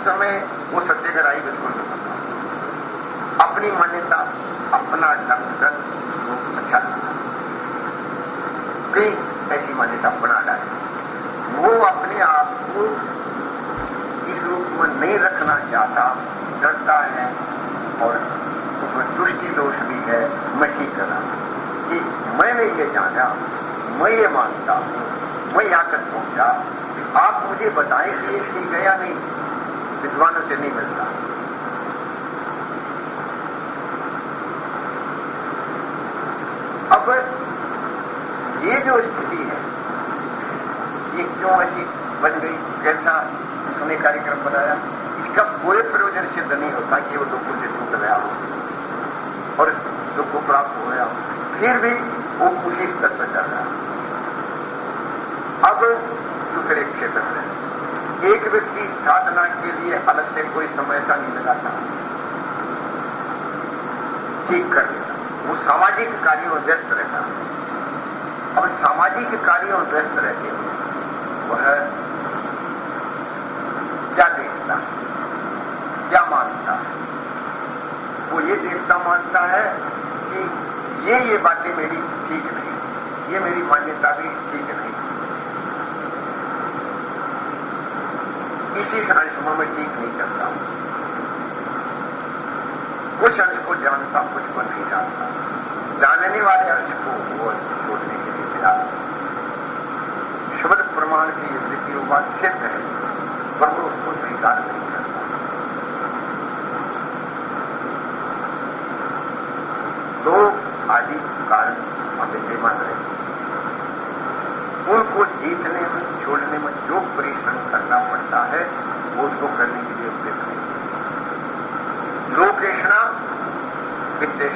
समय वो सत्याग्रही बिल्कुल नहीं अपनी मान्यता, अपना डॉक्टर, वो अच्छा कई ऐसी मान्यता अपना डाले। वो अपने आप को इस रूप में नहीं रखना चाहता, डरता है और उसमें दृष्टि दोष भी है, मैं ठीक करा कि मैंने ये जाना मैं ये मानता हूँ, मैं यहाँ तक पहुँचा। आप मुझे बताएँ कि ये ठीक है से नहीं मिलता। अब ये जो स्थिति है, ये क्यों ऐसी बन गई? कैसा उसने कार्यक्रम बनाया, इसका कोई प्रयोजन सिद्ध नहीं होता कि वो दुख से छूट गया हो और दुख को प्राप्त हो गया। हो फिर भी वो उसी स्तर पर चल रहा अब दूसरे क्षेत्र में, एक व्यक्ति साधना के लिए अलग से कोई समय का नहीं लगाता ठीक कर देता वो सामाजिक कार्यों में व्यस्त रहता। और सामाजिक कार्यों में व्यस्त रहते वह क्या देखता, क्या मानता? है वो ये देखता मानता है कि ये ये बातें मेरी ठीक नहीं। ये मेरी मान्यता भी ठीक नहीं इसी अंश में ठीक नहीं करता कुछ अंश को जानता, कुछ को नहीं जानता। जानने वाले अंश को वो छोड़ने के लिए मिला शब्द प्रमाण की स्थिति सिद्ध है, पर वो उसको स्वीकार नहीं करता। दो आदि कारण हमें विद्यमान रहे। उनको जीतने में, छोड़ने में जो परिश्रम करना पड़ता है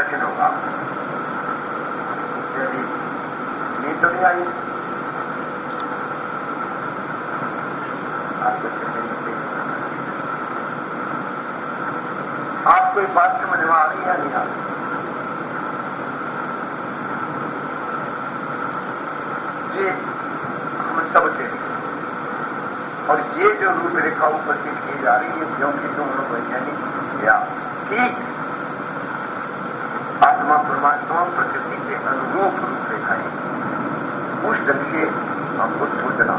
कठिन होगा। यदि नींद तो नहीं आई। आपको एक बात समझ में आ रही है नहीं आ रही? ये हम सबसे और ये जो रूपरेखा उपस्थित की जा रही है, क्योंकि तुम लोग वैज्ञानिक या ठीक आत्मा परमात्मा प्रकृति रूप रूपरेखाएँ उस ढंग से हमको सोचना।